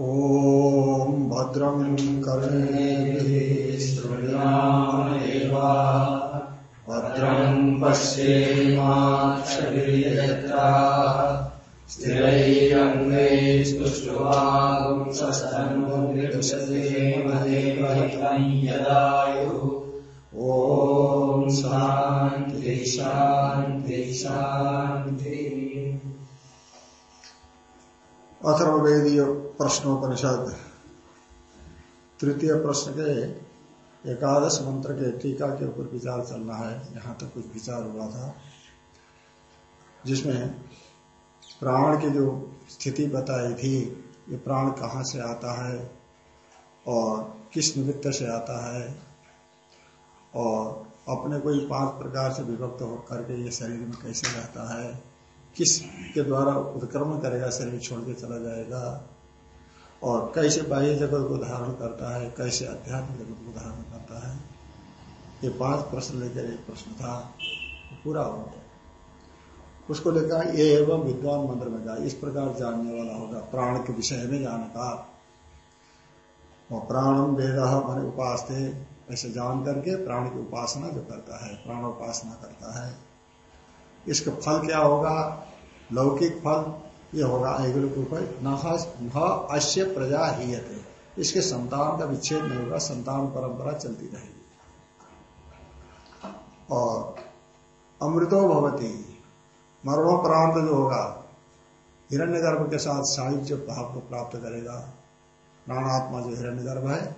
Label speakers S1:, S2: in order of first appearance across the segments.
S1: ॐ भद्रं कर्णेभिः शृणुयामेवा भद्रं पश्येमाक्षभिर्यत्रा स्थिरैरङ्गैस्तुष्ट्वांसस्तन्मुर्विषसेमदेवहितं यदायुः। ॐ शान्ति शान्ति शान्ति। अथर्वेदीय प्रश्नोपनिषद। तृतीय प्रश्न के एकादश मंत्र के टीका के ऊपर विचार चलना है। यहाँ तक कुछ विचार हुआ था। जिसमें प्राण की जो स्थिति बताई थी, ये प्राण कहाँ से आता है और किस निमित्त से आता है और अपने कोई पाँच प्रकार से विभक्त होकर के ये शरीर में कैसे रहता है। किस के द्वारा उत्क्रमण करेगा, शरीर छोड़ के चला जाएगा? और कैसे बाह्य जगत को धारण करता है, कैसे अध्यात्म जगत को धारण करता है? ये पाँच प्रश्न लेकर एक प्रश्न था, पूरा हो गया। उसको लेकर ये एवं विद्वान मंत्र में कहा, इस प्रकार जानने वाला होगा, प्राण के विषय में जानकार और प्राणम वेद मन उपास ऐसे जान करके प्राण की उपासना जो करता है प्राण उपासना करता है। इसका फल क्या होगा? लौकिक फल, ये होगा न अश्य प्रजा ही इसके संतान का विच्छेद नहीं होगा, संतान परंपरा चलती रहेगी। और अमृतो भवती मरणोपरांत जो होगा हिरण्य गर्भ के साथ साहित्य भाव को प्राप्त करेगा। प्राणात्मा जो हिरण्य गर्भ है,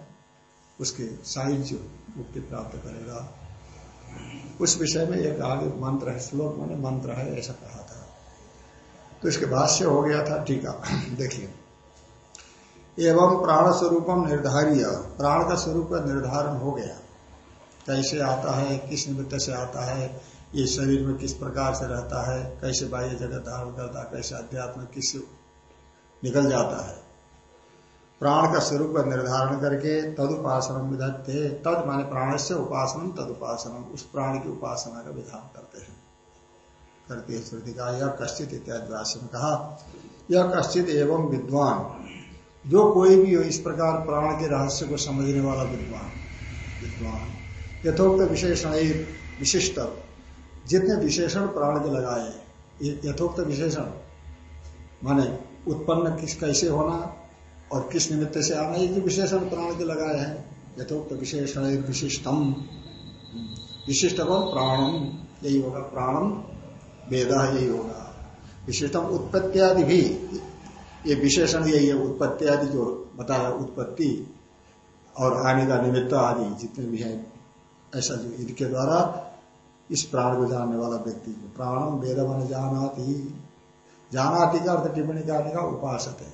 S1: उसके साहित्य मुक्ति प्राप्त करेगा। उस विषय में एक आगे मंत्र है, श्लोक मैंने मंत्र है, ऐसा कहा। तो इसके भाष्य हो गया था टीका। देखिए एवं प्राण स्वरूपम निर्धारिय। प्राण का स्वरूप निर्धारण हो गया। कैसे आता है, किस निमित्त से आता है, ये शरीर में किस प्रकार से रहता है, कैसे बाह्य जगत धारण करता है कैसे अध्यात्म, किस निकल जाता है। प्राण का स्वरूप निर्धारण करके तद उपासना विधत्ते। तद माने प्राण से उपासना तद उपासना उस प्राण की उपासना का विधान करते हैं। करती है श्रुति का यह कश्चित इत्यादि राशि में कहा, यह कश्चित एवं विद्वान, जो कोई भी हो इस प्रकार प्राण के रहस्य को समझने वाला विद्वान विद्वान, यथोक्त विशेषण विशिष्ट, जितने विशेषण प्राण के लगाए यथोक्त विशेषण, माने उत्पन्न किस कैसे होना और किस निमित्त से आना, ये जो विशेषण प्राण के लगाए हैं, यथोक्त विशेषण विशिष्टम विशिष्टम प्राणम, यही होगा प्राणम वेद यही होगा। विशिष्टम उत्पत्तियादि भी, ये विशेषण यही है उत्पत्ति आदि जो बताया, उत्पत्ति और आने का निमित्त आदि जितने भी हैं, ऐसा जो इनके द्वारा इस प्राण को जानने वाला व्यक्ति को प्राणम वेद मन जानाती। जानाती का अर्थ टिप्पणी करने का उपासक है।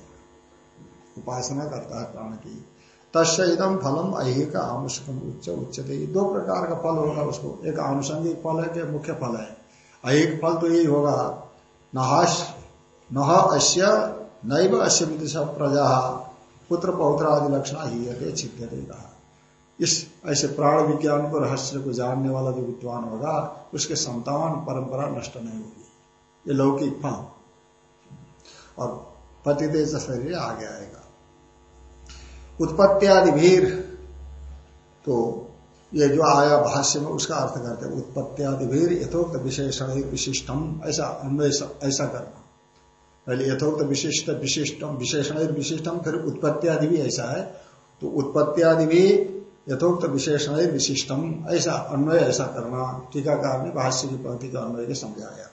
S1: उपासना करता है प्राण की। तस्य इदम फलम अहिक आमुषकम उच्च उच्चते दो प्रकार का फल होगा उसको। एक आनुषंगिक फल है कि मुख्य फल है। अहिक फल तो यही होगा। नहाश, नह अश्य नैव अश्य प्रजा। पुत्र, पौत्र आदि लक्षण ही है छिद्य कहा इस, ऐसे प्राण विज्ञान को, रहस्य को जानने वाला जो विद्वान होगा, उसके संतान, परंपरा नष्ट नहीं होगी। ये लौकिक फल। और पति पतिदेश शरीर आगे आएगा। उत्पत्ति आदि भीर तो ये जो आया भाष्य में, उसका अर्थ करते हैं उत्पत्तियादि भीर यथोक्त विशेषण विशिष्टम, ऐसा ऐसा करना। पहले यथोक्त विशिष्ट, विशिष्टम, विशेषण विशिष्टम, फिर उत्पत्तियादि भी ऐसा है। तो उत्पत्तियादि भी यथोक्त विशेषण विशिष्टम, ऐसा अन्वय, ऐसा करना। टीकाकार ने भाष्य की पंक्ति का अन्वय के समझाया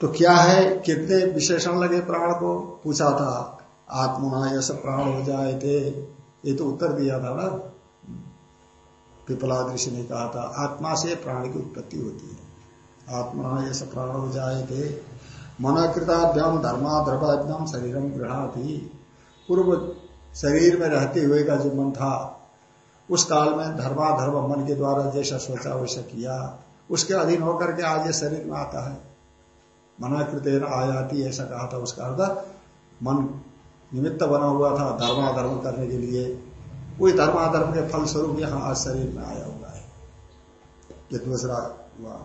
S1: तो क्या है? कितने विशेषण लगे प्राण को? पूछा था आत्मा यश प्राण हो जाए थे। ये तो उत्तर दिया था ना। पिपला ऋषि ने कहा था, आत्मा से प्राण की उत्पत्ति होती है। आत्मा यश प्राण हो जाए थे मनाकृताभ्याम धर्मा द्रवाभ्याम शरीरम ग्रहा थी पूर्व शरीर में रहते हुए का जो मन था, उस काल में धर्माधर्म मन के द्वारा जैसा सोचा वैसा किया। उसके अधीन होकर के आज ये शरीर में आता है। मना मनाकृत आयाती, ऐसा कहा था उसका अर्थ। मन निमित्त बना हुआ था, धर्माधर्म करने के लिए। वही धर्माधर्म के फल स्वरूप यहाँ आज शरीर में आया हुआ है। ये दूसरा हुआ।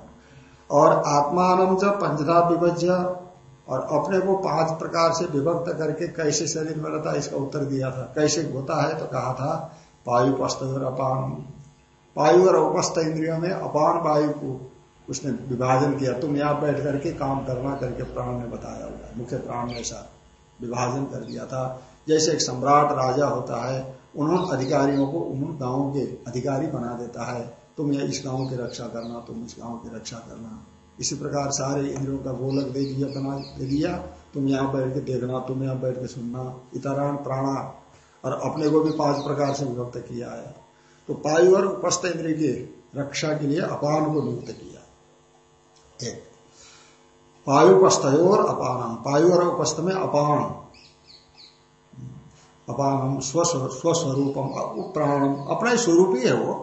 S1: और आत्मान जब पंचधा विभज्य, और अपने को पाँच प्रकार से विभक्त करके कैसे शरीर में रहता इसका उत्तर दिया था। कैसे होता है तो कहा था वायु पस्त और अपान। वायु और उपस्थ इंद्रियों में अपान वायु को उसने विभाजन किया। तुम यहाँ बैठ करके काम करना करके प्राण ने बताया हुआ मुख्य प्राण ने ऐसा विभाजन कर दिया था। जैसे एक सम्राट राजा होता है उन्होंने अधिकारियों को उन गाँवों के अधिकारी बना देता है। तुम यह इस गाँव की रक्षा करना, तुम इस गाँव की रक्षा करना। इसी प्रकार सारे इंद्रियों का गोलक दे दिया, बना दे दिया। तुम यहाँ बैठ के देखना, तुम यहाँ बैठ के सुनना। इतरान प्राणा। और अपने को भी पाँच प्रकार से विभक्त किया है। तो पायु और उपस्थ इंद्रिय की रक्षा के लिए अपान को नियुक्त किया। एक। पायुपस्थ और अपान। पायु और उपस्थ में अपान। अपानम स्वस्वरूपम प्राणम। अपना ही स्वरूप ही है वो।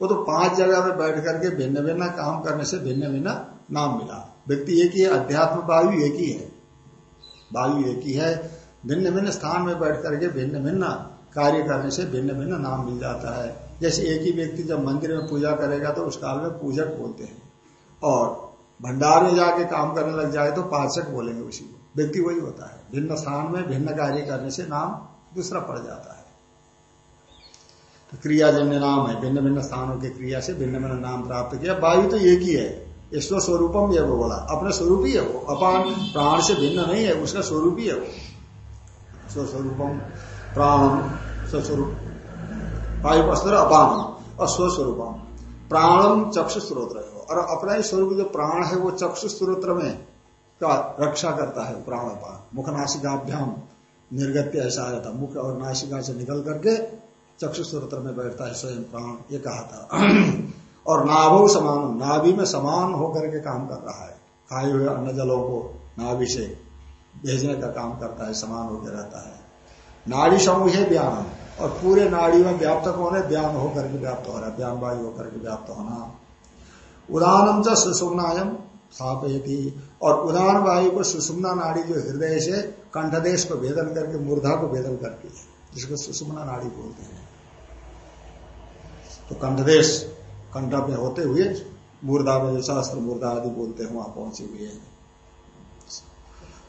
S1: वो तो पाँच जगह में बैठ करके भिन्न भिन्न काम करने से भिन्न भिन्न नाम मिला। व्यक्ति एक ही है, अध्यात्म वायु एक ही है। वायु एक ही है। भिन्न भिन्न स्थान में बैठ करके भिन्न भिन्न कार्य करने से भिन्न भिन्न नाम मिल जाता है। जैसे एक ही व्यक्ति जब मंदिर में पूजा करेगा तो उस काल में पूजक बोलते हैं। और भंडार में जाके काम करने लग जाए तो पाचक बोलेंगे उसी को। व्यक्ति वही होता है। भिन्न स्थान में भिन्न कार्य करने से नाम दूसरा पड़ जाता है। तो क्रियाजन्य नाम है, भिन्न भिन्न स्थानों के क्रिया से भिन्न भिन्न नाम प्राप्त किया। वायु तो एक ही है स्व स्वरूपम ये वो बोला। अपना स्वरूप ही है वो, अपान प्राण से भिन्न नहीं है, उसका स्वरूप ही है वो। स्वस्वरूपम प्राण, स्वस्वरूप, वायु अस्त्र अपान और स्वस्वरूपम प्राणम चक्षु स्त्रोत्र और अपना ही स्वरूप जो प्राण है वो चक्षु स्त्रोत्र में का रक्षा करता है प्राण अपान। मुखनाशिकाभ्याम निर्गत्य ऐसा आया था। मुख और नाशिका से निकल करके चक्षु स्त्रोत्र में बैठता है स्वयं प्राण, ये कहा था। और नाभो समान, नाभि में समान होकर के काम कर रहा है। खाए हुए अन्न जलों को नाभि से भेजने का काम करता है, समान होकर रहता है। नाड़ी समूह है ब्यान और पूरे नाड़ी में व्याप्त होने ब्यान होकर के व्याप्त हो रहा है ब्यान वायु होकर के व्याप्त होना। उदाहरण च सुषुम्नायम और उदान वायु को सुषुम्ना नाड़ी जो हृदय से कंठदेश को भेदन करके, मूर्धा को भेदन करके, जिसको सुषुम्ना नाड़ी बोलते हैं। तो कंठदेश, कंठ में होते हुए मुर्दा में जो सहस्त्र मुर्दा आदि बोलते हैं, वहाँ पहुँचे हुए हैं।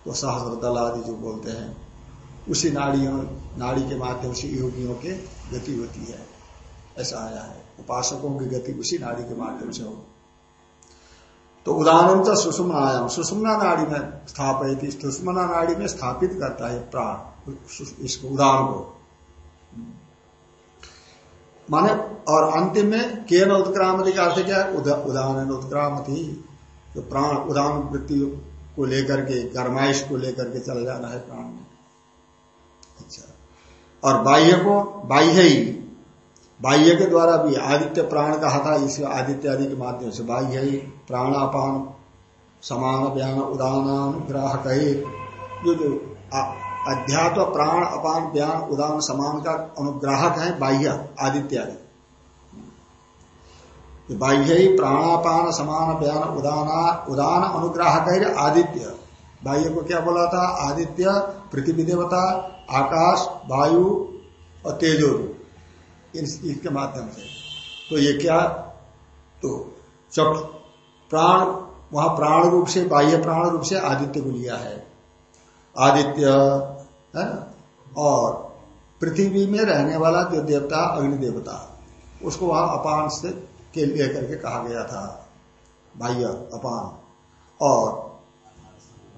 S1: तो सहस्त्र दल आदि जो बोलते हैं, उसी नाड़ियों, नाड़ी के माध्यम से योगियों के गति होती है। ऐसा आया है। उपासकों की गति उसी नाड़ी के माध्यम से हो। तो उदाहरण तो सुषुम्नायाम सुषुम्ना नाड़ी में स्थापित सुषुम्ना नाड़ी में स्थापित करता है प्राण इसको उदाहरण को। माने, और अंतिम में केन उत्क्रामति का अर्थ क्या है? उदाहरण उत्क्रामति जो प्राण, उदाहरण वृत्ति को लेकर के, गर्माइश को लेकर के चला जाना है प्राण में। अच्छा। और बाह्य को, बाह्य ही बाह्य के द्वारा भी आदित्य प्राण कहा था, इस आदित्य आदि के माध्यम से बाह्य ही प्राणापान, समान बयान उदानानुग्राहक जो जो अध्यात्म प्राण, अपान ज्ञान उदान, समान का अनुग्राहक है बाह्य, आदित्य आदि। बाह्य ही प्राणापान, समान, बयान, उदाना, उदान अनुग्राहक है आदित्य। बाह्य को क्या बोला था? आदित्य, पृथ्वी देवता, आकाश, वायु और तेजो इसके माध्यम से। तो ये क्या? तो चक प्राण, वहाँ प्राण रूप से, बाह्य प्राण रूप से आदित्य को लिया है। आदित्य, है और पृथ्वी में रहने वाला जो देवता, अग्नि देवता, उसको वहाँ अपान से के लेकर के कहा गया था। बाह्य, अपान। और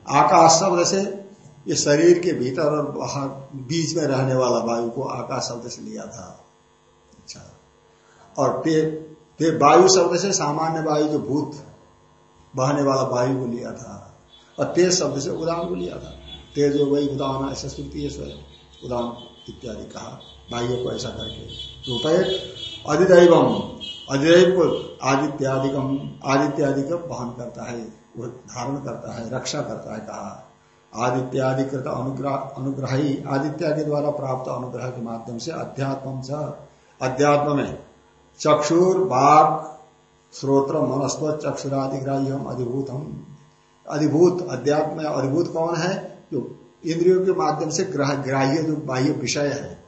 S1: आकाश शब्द से, ये शरीर के भीतर और बाहर बीच में रहने वाला वायु को आकाश शब्द से लिया था। अच्छा। और ते वायु शब्द से सामान्य वायु जो भूत, बहने वाला वायु को लिया था। और तेज शब्द से उदान को लिया था। तेजो वही उदान ऐसा स्मृति है स्वयं उदान इत्यादि कहा। बाह्य को ऐसा करके। रुपये अधिदैवम, अधिदैव को आदित्यादिकम आदित्यादि का वहन करता है धारण करता है, रक्षा करता है कहा। आदित्यादिकृत अनुग्रह अनुग्रह ही आदित्य के द्वारा प्राप्त अनुग्रह के माध्यम से अध्यात्म अध्यात्म में। चक्षुर, बाघ, श्रोत्र, मनस्व चक्षुरादिग्राह्य हम अधिभूत हम अधिभूत अध्यात्म अधिभूत कौन है? जो इंद्रियों के माध्यम से ग्रह, ग्राह्य जो बाह्य विषय है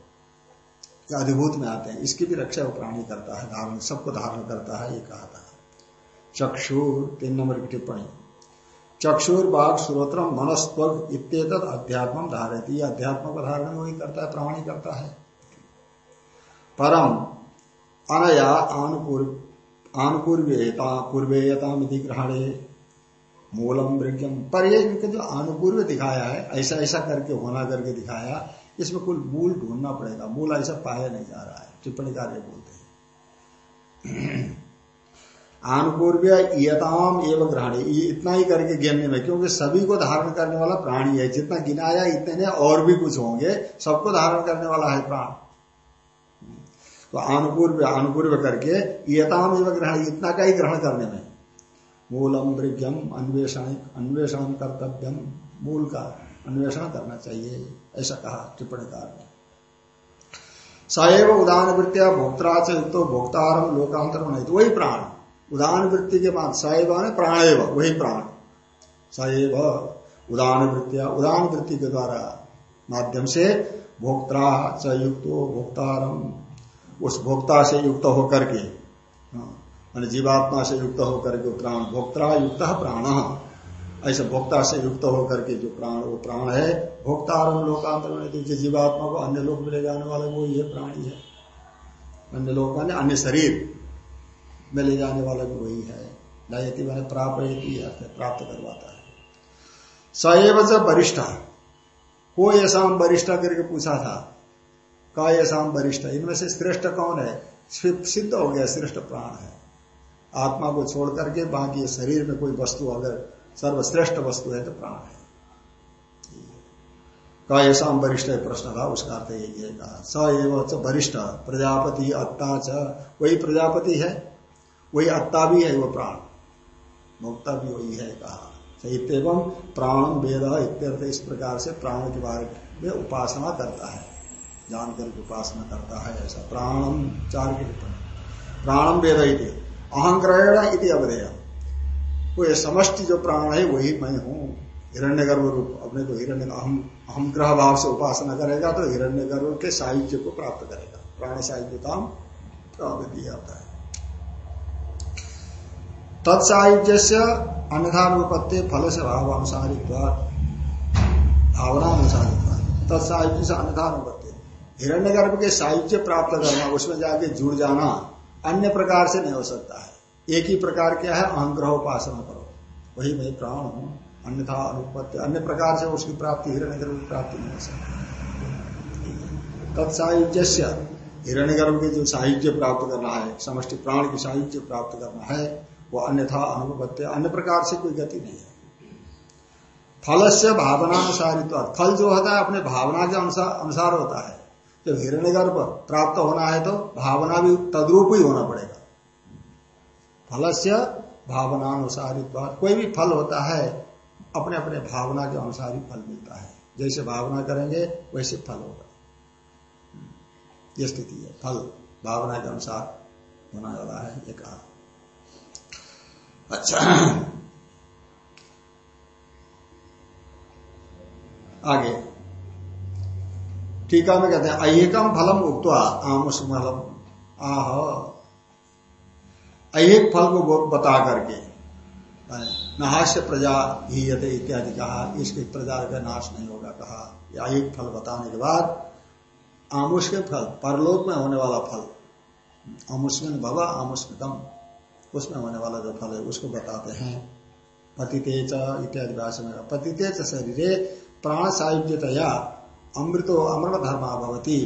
S1: या अधिभूत में आते हैं, इसकी भी रक्षा प्राणी करता है, धारण, सबको धारण करता है, ये कहा था। चक्षु तीन नंबर की टिप्पणी। चक्षुर, बाघ, श्रोत्र, मनस्व इत्येत अध्यात्म धारती अध्यात्म का धारण वही करता है, प्राणी करता है। परम अनया आनुपूर्वेता पूर्वेयता ग्रहणे मूलम वृक्षम। पर ये जो अनुपूर्व दिखाया है, ऐसा ऐसा करके, होना करके दिखाया, इसमें कुल मूल ढूंढना पड़ेगा। मूल ऐसा पाया नहीं जा रहा है, टिप्पणी कार्य बोलते हैं। आनुपूर्व यताम एवं ग्रहणी। इतना ही करके गिनने में, क्योंकि सभी को धारण करने वाला प्राणी है। जितना गिनाया, इतने और भी कुछ होंगे, सबको धारण करने वाला है प्राण। तो अनुपूर्व अनुपूर्व करके यताम ग्रहण, इतना का ही ग्रहण करने में। मूलम वृक्षम अन्वेषण अन्वेषण कर्तव्यम, मूल का अन्वेषण करना चाहिए, ऐसा कहा टिप्पणीकार ने। सएव उदान वृत्तिया भोक्ता से युक्त भोक्तारम लोकांतर नहीं वही प्राण। उदान वृत्ति के बाद सएव प्राणेव वही प्राण। सएव उदान वृत्तिया उदान वृत्ति के द्वारा माध्यम से भोक्ता च युक्त भोक्तारम उस भोक्ता से युक्त होकर के हाँ, जीवात्मा से युक्त होकर के प्राण भोक्ता युक्त प्राण। ऐसे भोक्ता से युक्त होकर के जो प्राण वो प्राण है भोक्ता और लोकांतर में तो जीवात्मा को अन्य लोक में ले जाने वाला वो ये प्राणी है। अन्य लोक माने अन्य शरीर में ले जाने वाला भी वही है। लायती मैंने प्राप्त प्राप्त करवाता है। सएव जब वरिष्ठ। को ऐसा हम वरिष्ठ करके पूछा था का ऐसा वरिष्ठ। इनमें से श्रेष्ठ कौन है? सिद्ध हो गया, श्रेष्ठ प्राण है। आत्मा को छोड़ करके बाकी शरीर में कोई वस्तु अगर सर्वश्रेष्ठ वस्तु है तो प्राण है। का ऐसा वरिष्ठ प्रश्न था, उसका अर्थ यही है कहा, स एवं वरिष्ठ, प्रजापति, अत्ता च। वही प्रजापति है, वही अत्ता भी है, वो प्राण। मुक्ता भी वही है, कहा इतम प्राणम वेद इत्यर्थ इस प्रकार से प्राण के बारे में उपासना करता है। जानकर के उपासना करता है, ऐसा प्राणम चार के प्राणम वेद अहंग्रहण इति अवधेय। वो ये समष्टि जो प्राण है, वही मैं हूँ। हिरण्य गर्भ रूप। अपने को हिरण्य अहम अहम ग्रह भाव से उपासना करेगा तो हिरण्य गर्भ के साहित्य को प्राप्त करेगा। प्राण साहित्यता प्राप्त दिया जाता है। तत्साहित्य से अन्यथानुपत्ति फल से भाव अनुसारित्व भावना अनुसारित्व तत्साहित्य से अन्यथानुपत्ति हिरण्य गर्भ के साहित्य प्राप्त करना, उसमें जाके जुड़ जाना अन्य प्रकार से नहीं हो सकता है। एक ही प्रकार क्या है? अहंग्रह उपासना करो। वही मैं प्राण हूँ, अन्यथा अनुपत्ति, अन्य प्रकार से उसकी प्राप्ति हिरण्य गर्भ की प्राप्ति नहीं हो सकती। तत्साहित्य हिरण्य गर्भ के जो साहित्य प्राप्त करना है, समष्टि प्राण की साहित्य प्राप्त करना है, वो अन्यथा अनुपत्य अन्य प्रकार से कोई गति नहीं है। फल से भावनानुसारित फल जो होता है, अपने भावना के अनुसार होता है। जब हिरण्य गर्भ प्राप्त होना है तो भावना भी तद्रूप ही होना पड़ेगा। फल से भावनानुसारित कोई भी फल होता है अपने अपने भावना के अनुसार ही फल मिलता है। जैसे भावना करेंगे, वैसे फल होगा। ये स्थिति है। फल भावना के अनुसार होना वाला है, ये कहा। अच्छा। आगे। टीका में कहते हैं अहिकम फलम उक्वा आमुष्मलम आह अहिक फल को बता करके नहास्य प्रजा ही यते इत्यादि कहा, इसके प्रजा का नाश नहीं होगा कहा अहिक फल बताने के बाद आमुष के फल, परलोक में होने वाला फल आमुष्मिन भवा आमुष्मितम उसमें होने वाला जो फल है, उसको बताते हैं पतितेज इत्यादि भाषा में पतितेज शरीर प्राण सायुज्यतया अमृतो अमृत धर्मा भवती।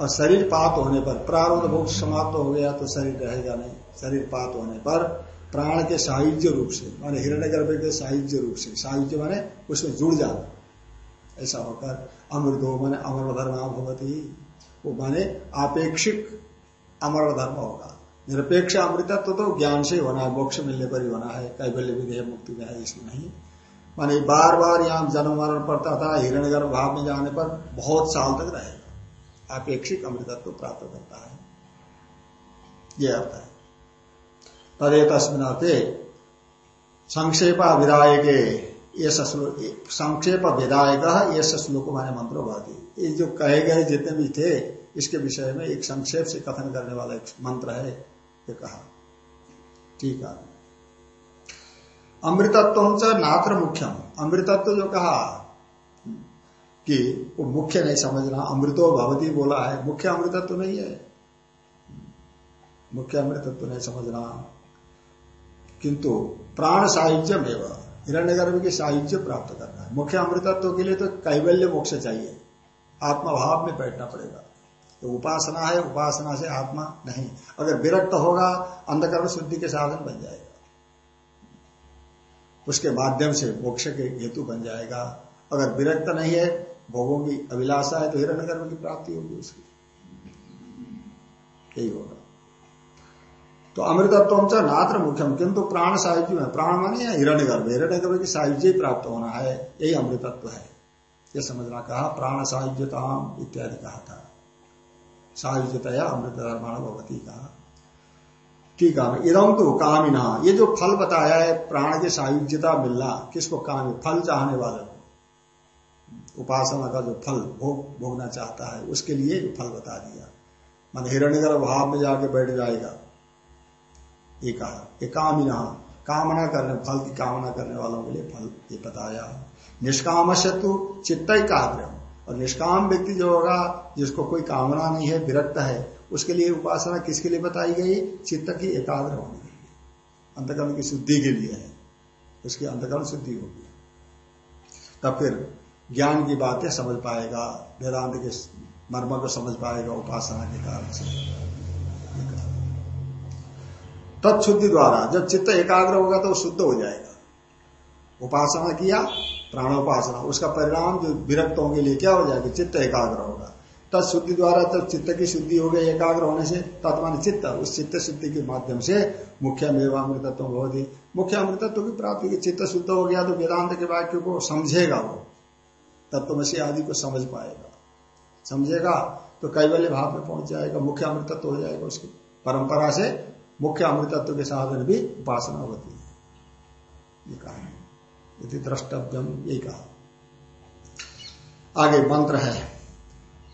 S1: और शरीर पात होने पर प्रारंभ भोग समाप्त हो गया तो शरीर रहेगा नहीं। शरीर पात होने पर प्राण के साहित्य रूप से, माने हिरण्य गर्भ के साहित्य रूप से साहित्य माने उसमें जुड़ जाना। ऐसा होकर अमृतो माने अमर धर्म भगवती वो माने आपेक्षिक अमर धर्म होगा। निरपेक्ष अमृतत्व तो ज्ञान से होना है, मोक्ष मिलने पर ही होना है कैबल्य विधेय मुक्ति में है, इसमें नहीं। माने बार बार यहाँ जन्म मरण पड़ता था हिरण्य भाव में जाने पर बहुत साल तक रहेगा अपेक्षिक अमृतत्व प्राप्त करता है। यह अर्थ है। तदे तस्मिन अर्थे संक्षेप विधायक संक्षेप विधायक ये श्लोक माने मंत्रो भाती ये जो कहे गए जितने भी थे, इसके विषय में एक संक्षेप से कथन करने वाला एक मंत्र है, ये कहा। ठीक है। अमृतत्व च नात्र मुख्यम। अमृतत्व जो कहा, कि वो मुख्य नहीं समझना, अमृतो भवती बोला है, मुख्य अमृतत्व नहीं है। मुख्य अमृतत्व नहीं समझना। किंतु प्राण साहित्य में हिरण्य गर्भ की साहित्य प्राप्त करना है। मुख्य अमृतत्व के लिए तो कैवल्य मोक्ष चाहिए। आत्माभाव में बैठना पड़ेगा। तो उपासना है, उपासना से आत्मा नहीं। अगर विरक्त होगा, अंधकर्म शुद्धि के साधन बन जाएगा। उसके माध्यम से मोक्ष के हेतु बन जाएगा। अगर विरक्त नहीं है, भोगों की अभिलाषा है तो हिरण्य गर्भ की प्राप्ति होगी उसकी। यही होगा। तो अमृतत्व नात्र मुख्यम, किंतु प्राण साहित्य में, प्राण मानी है हिरण्य गर्भ? हिरण्य गर्भ की साहित्य प्राप्त होना है, यही अमृतत्व है। ये समझना कहा, प्राण साहित्यता इत्यादि कहा था। साहित्यतया अमृत धर्माण भगवती कहा। ठीक है इदम तो कामिना, ये जो फल बताया है, प्राण की सायुज्यता मिलना, किसको काम फल चाहने वाले को। उपासना का जो फल भोग, भोगना चाहता है, उसके लिए फल बता दिया। मान हिरण्य भाव में जाके बैठ जाएगा। ये कहा, ये कामिना, कामना करने, फल की कामना करने वालों के लिए फल ये बताया। निष्काम से तो चित्त ही और निष्काम व्यक्ति जो होगा, जिसको कोई कामना नहीं है, विरक्त है उसके लिए उपासना किसके लिए बताई गई? चित्त की एकाग्र होने के लिए। अंतकरण की शुद्धि के लिए है। उसकी अंतकरण शुद्धि होगी। तब फिर ज्ञान की बातें समझ पाएगा, वेदांत के मर्म को समझ पाएगा उपासना के कारण से। तत्शुद्धि द्वारा जब चित्त एकाग्र होगा तो शुद्ध हो जाएगा। उपासना किया, प्राणोपासना, उसका परिणाम जो विरक्तों के लिए क्या हो जाएगा? चित्त एकाग्र होगा। तत्शुद्धि द्वारा तब चित्त की शुद्धि हो गई, एकाग्र होने से तत्मान चित्त, उस चित्त शुद्धि के माध्यम से मुख्य मेवा अमृतत्व बहुत मुख्य अमृतत्व की प्राप्ति की चित्त शुद्ध हो गया तो वेदांत के वाक्य को समझेगा वो। तत्वमसी आदि को समझ पाएगा। समझेगा तो कैवल्य भाव में पहुँच जाएगा मुख्य अमृतत्व हो जाएगा उसकी परंपरा से मुख्य अमृतत्व के साधन भी उपासना होती है। ये कहा द्रष्टव्यम, यही कहा। आगे मंत्र है।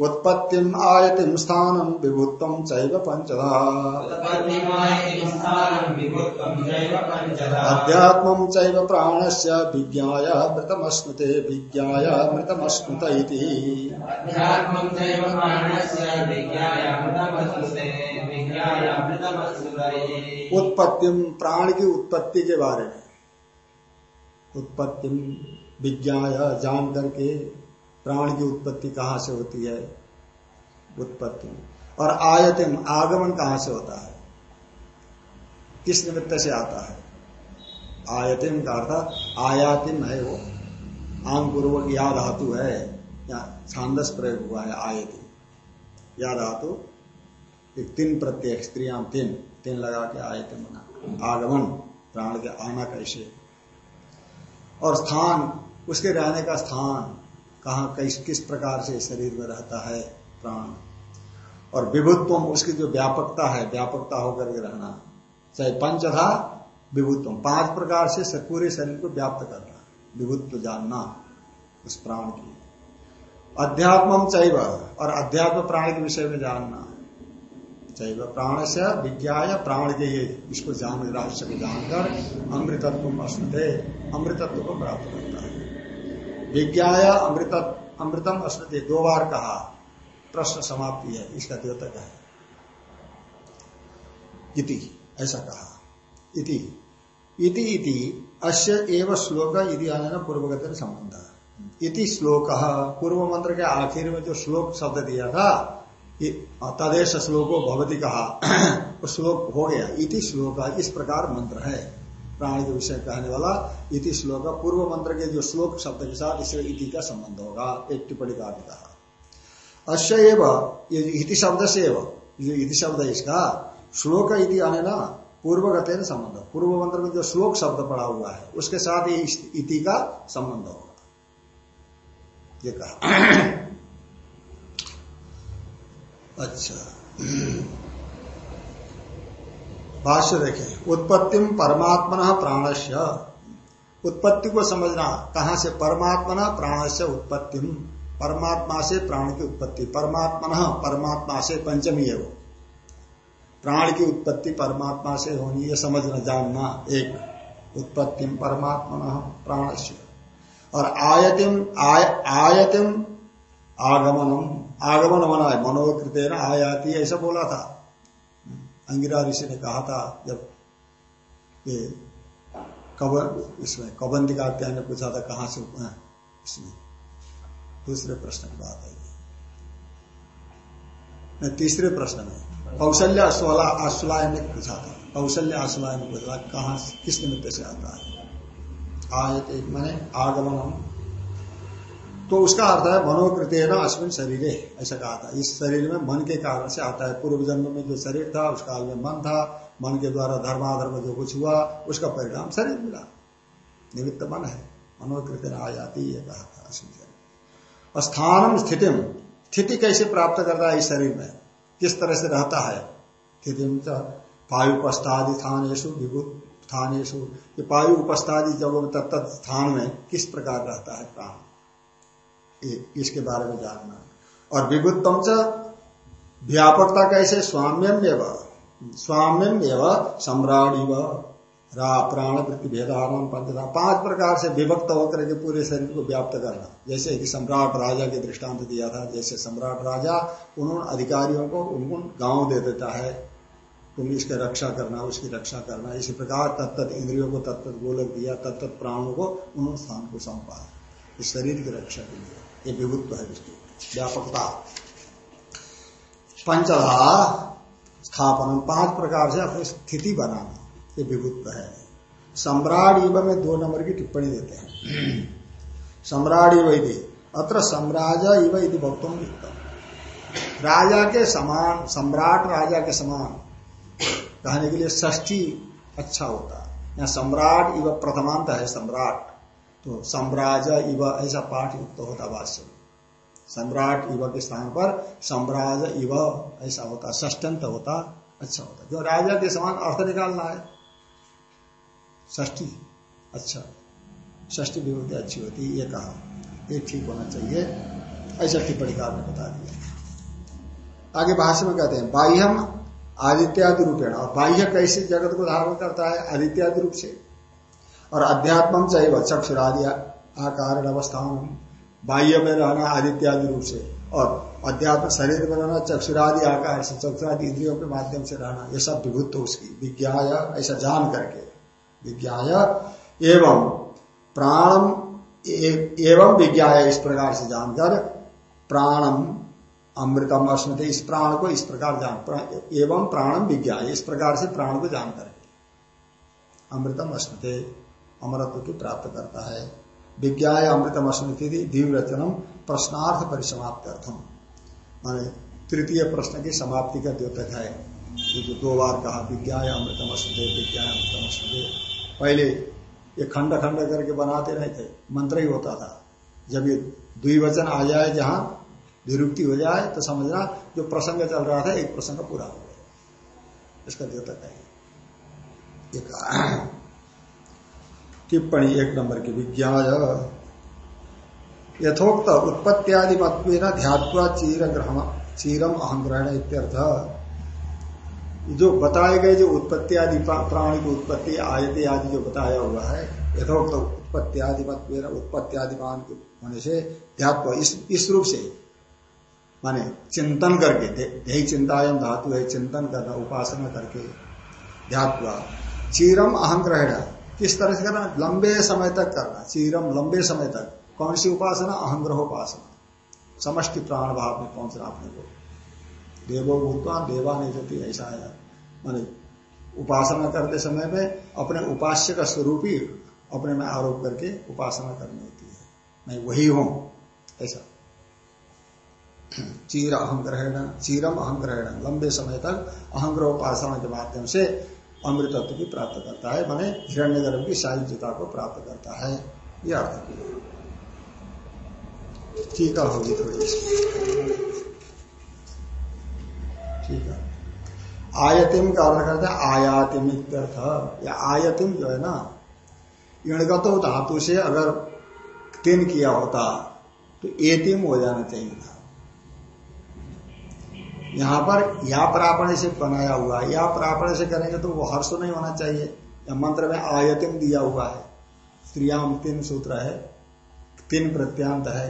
S1: उत्पत्ति आयतिम स्थानम विभुत्व चैव पंचधा अध्यात्म प्राण से विज्ञाया मृतमश्नुते विज्ञाया मृतमश्नुत उत्पत्ति प्राण की उत्पत्ति के बारे में। उत्पत्ति विज्ञाया जान करके प्राण की उत्पत्ति कहाँ से होती है? उत्पत्ति। और आयतिम आगमन कहाँ से होता है? किस निमित्त से आता है? आयतिम का अर्थ आयातिम है वो। आम पूर्वक या धातु है, या छांदस प्रयोग हुआ है आयतिम या धातु, एक तीन प्रत्यय स्त्रियाँ तीन तीन लगा के आयतिम बना। आगमन, प्राण के आना कैसे? और स्थान, उसके रहने का स्थान कहा किस किस प्रकार से शरीर में रहता है प्राण। और विभुत्व उसकी जो व्यापकता है, व्यापकता होकर के रहना। चाहे पंच था विभुत्व पाँच प्रकार से पूरे शरीर को व्याप्त करना। विभुत्व जानना, उस प्राण की। अध्यात्म चैव, और अध्यात्म प्राण के विषय में जानना। चैव प्राण से विज्ञा या प्राण के ये, इसको जान, रहस्य को जानकर अमृतत्व अस्मृत अमृतत्व को प्राप्त करता है। विज्ञाया अमृत अमृतम अस्मृति दो बार कहा। प्रश्न समाप्ति है, इसका द्योतक है। इति, ऐसा कहा। इति इति इति अश्य एव श्लोक यदि आने पूर्वगत संबंध। इति श्लोक, पूर्व मंत्र के आखिर में जो श्लोक शब्द दिया था तदेश श्लोको भवती कहा। श्लोक हो गया। इति श्लोक, इस प्रकार मंत्र है। प्राण के विषय कहने वाला इति श्लोक, पूर्व मंत्र के जो श्लोक शब्द के साथ इससे इति का संबंध होगा। एक टिप्पणी का भी कहा। अश्य ये इति शब्द से जो इति शब्द है इसका, श्लोक इति आने ना पूर्वगत संबंध पूर्व मंत्र में जो श्लोक शब्द पड़ा हुआ है, उसके साथ इति का संबंध होगा। ये कहा। अच्छा। भाष्य देखें उत्पत्ति परमात्मन प्राणस्य। उत्पत्ति को समझना कहा से परमात्मा प्राणस्य से उत्पत्ति परमात्मा से प्राण की उत्पत्ति परमात्मा परमात्मा से पंचमी है वो। प्राण की उत्पत्ति परमात्मा से होनी है समझना जानना एक। उत्पत्ति परमात्मा प्राणस्य। और आयतिम आय, आयतिम आगमनम आगमन मना मनोकृत आयाति ऐसा बोला था। अंगिरा ऋषि ने कहा था, जब ये कबर इसमें कबंदी का ने पूछा था, कहाँ से इसमें दूसरे प्रश्न की बात है तीसरे प्रश्न में कौशल्य अश्वला, अश्वलाय ने पूछा था। कौशल्य अश्वलाय ने पूछा कहा किस निमित्त से आता है? आयत मैंने आगमन तो उसका अर्थ है मनोकृत है ना अश्विन शरीर, ऐसा कहा था। इस शरीर में मन के कारण से आता है। पूर्व जन्म में जो शरीर था, उस काल में मन था। मन के द्वारा धर्माधर्म जो कुछ हुआ, उसका परिणाम शरीर मिला। निमित्त मन है। मनोकृत आ जाती है कहा था अश्विन शरीर। स्थानम स्थिति स्थिति कैसे प्राप्त करता है इस शरीर में? किस तरह से रहता है? स्थिति वायु उपस्थादि स्थानेशु विभुत स्थानेशु वायु उपस्थादि में तत्त स्थान में किस प्रकार रहता है प्राण? इसके बारे में जानना। और विभुत्तम व्यापकता कैसे? स्वाम्यम एवं स्वाम्यम एवं सम्राट रा, प्राण, वृत्ति भेदान पंचदा पाँच प्रकार से विभक्त होकर के पूरे शरीर को व्याप्त करना। जैसे कि सम्राट राजा के दृष्टांत दिया था, जैसे सम्राट राजा उन्होंने अधिकारियों को उनको गाँव दे देता है। तुम इसके रक्षा करना, उसकी रक्षा करना। इसी प्रकार तत्त इंद्रियों को तत्त गोलक दिया तत्त प्राणों को उन्होंने स्थान को सौंपा इस शरीर की रक्षा के लिए। ये विभुत्व है उसकी व्यापकता। पंचधा स्थापन पाँच प्रकार से अपनी स्थिति बनाना, ये विभुत्व है। सम्राट युव में दो नंबर की टिप्पणी देते हैं। सम्राट युव यदि अत्र सम्राज इव यदि भक्तों में राजा के समान, सम्राट राजा के समान कहने के लिए ष्ठी अच्छा होता है। सम्राट इव प्रथमांत है, सम्राट। तो सम्राज इव ऐसा पाठ युक्त होता भाष्य सम्राट इव के स्थान पर सम्राज इव ऐसा होता ष्टंत होता अच्छा होता। जो राजा के समान अर्थ निकालना है ष्टी अच्छा। ष्टी विभूति अच्छी होती, ये कहा। ये ठीक होना चाहिए, ऐसा टिप्पणीकार ने बता दिया। आगे भाष्य में कहते हैं, बाह्यम आदित्यादि रूपेण। और बाह्य कैसे जगत को धारण करता है? आदित्यादि रूप से। और अध्यात्म चाहिए चक्षुरादि आकार अवस्थान बाह्य में रहना आदित्यादि रूप से और अध्यात्म शरीर में रहना चक्षुरादि आकार से चक्षुरादि इंद्रियों के माध्यम से रहना यह सब विभुत उसकी, विज्ञाय, ऐसा जान करके। विज्ञाय एवं प्राणम एवं विज्ञाय इस प्रकार से जानकर प्राणम अमृतम अस्मृत, इस प्राण को इस प्रकार जान एवं प्राणम विज्ञाय, इस प्रकार से प्राण को जान करके। अमृतम अस्मृत। अमरत्व की प्राप्त करता है। विज्ञा अमृतम अस्मृति दिव्यवचनम प्रश्नार्थ परिसमाप्त अर्थम माने तृतीय प्रश्न की समाप्ति का द्योतक है ये जो दो बार कहा विज्ञा अमृतम अस्मृत विज्ञा अमृतम अस्मृत पहले ये खंड खंड करके बनाते रहे थे मंत्र ही होता था। जब ये द्विवचन आ जाए, जहाँ विरुक्ति हो जाए तो समझना जो प्रसंग चल रहा था, एक प्रसंग पूरा हो गया। इसका द्योतक है टिप्पणी एक नंबर की विज्ञा यथोक्त उत्पत्तियादि मत्व ध्यात्वा चीर ग्रहण चीरम अहंग्रहण इत्यर्थ। जो बताए गए जो उत्पत्ति आदि प्राणी की उत्पत्ति, आयते आदि जो बताया हुआ है, यथोक्त उत्पत्ति आदि मत उत्पत्ति आदि मान होने से ध्यात्व इस इस रूप से, माने चिंतन करके ध्यय चिंतायम धातु है, चिंतन करना, उपासना करके ध्यात्वा चीरम अहंग्रहण किस तरह से करना लंबे समय तक करना चीरम लंबे समय तक। कौन सी उपासना? अहंग्रह उपासना। समष्टि प्राण भाव में पहुँचना अपने को। देवो भूतवान देवा नहीं जाती ऐसा है। मानी उपासना करते समय में अपने उपास्य का स्वरूप ही अपने में आरोप करके उपासना करनी होती है। मैं वही हूँ। ऐसा। चीर अहंग्रहण, चीरम अहंग्रहण। लंबे समय तक अहंग्रह उपासना के माध्यम से अमृतत्व की प्राप्त करता है, माने हिरण्य गर्भ की साहित्यता को प्राप्त करता है। यह अर्थ टीका होगी थोड़ी ठीक है। आयतिम का अर्थ करते हैं आयातिम इत्यर्थ या आयतिम जो है ना इणगतो धातु से अगर तीन किया होता तो एतिम हो जाना चाहिए था। यहाँ पर या प्रापण से बनाया हुआ है। या प्रापण से करेंगे तो वो हर्ष नहीं होना चाहिए। या मंत्र में आयतिम दिया हुआ है। स्त्रियाम तीन सूत्र है, तीन प्रत्यांत है।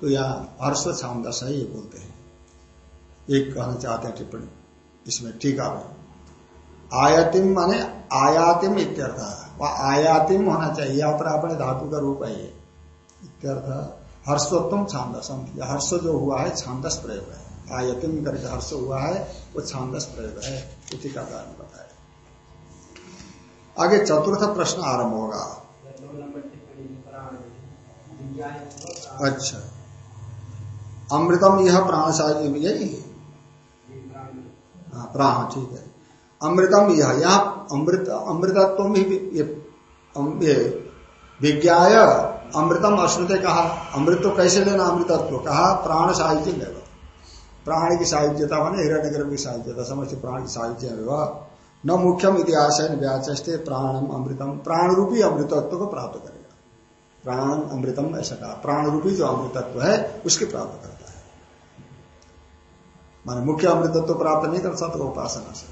S1: तो यहाँ हर्ष छांदस है ये बोलते हैं। एक कहना चाहते हैं टिप्पणी। इसमें ठीक है आयतिम माने आयातिम इत्यर्थ। वह आयातिम होना चाहिए। या प्रापण धातु का रूप है ये। इत्यर्थ। हर्षोत्तम छांदसम हर्ष जो हुआ है छांदस प्रयोग है। आयतिम करके हर्ष हुआ है, वो छांदस प्रयोग है इसी का कारण बताया। आगे चतुर्थ प्रश्न आरंभ होगा। अच्छा। अमृतम यह प्राण साजी यही हाँ प्राण, ठीक है। अमृतम यह अमृत अमृतत्व विज्ञाय अमृतम अश्रुते कहा। अमृत तो कैसे लेना अमृतत्व? कहा, प्राण साहित्य लेना। प्राण की साहित्यता माने हिरण्य गर्भ की साहित्यता समझते प्राण की साहित्य न मुख्यम इतिहास है व्याचे प्राणम अमृतम। प्राण रूपी अमृतत्व को प्राप्त करेगा। प्राण अमृतम ऐसा कहा। प्राण रूपी जो अमृतत्व है, उसके प्राप्त करता है। माने मुख्य अमृतत्व प्राप्त नहीं कर सकता उपासना से।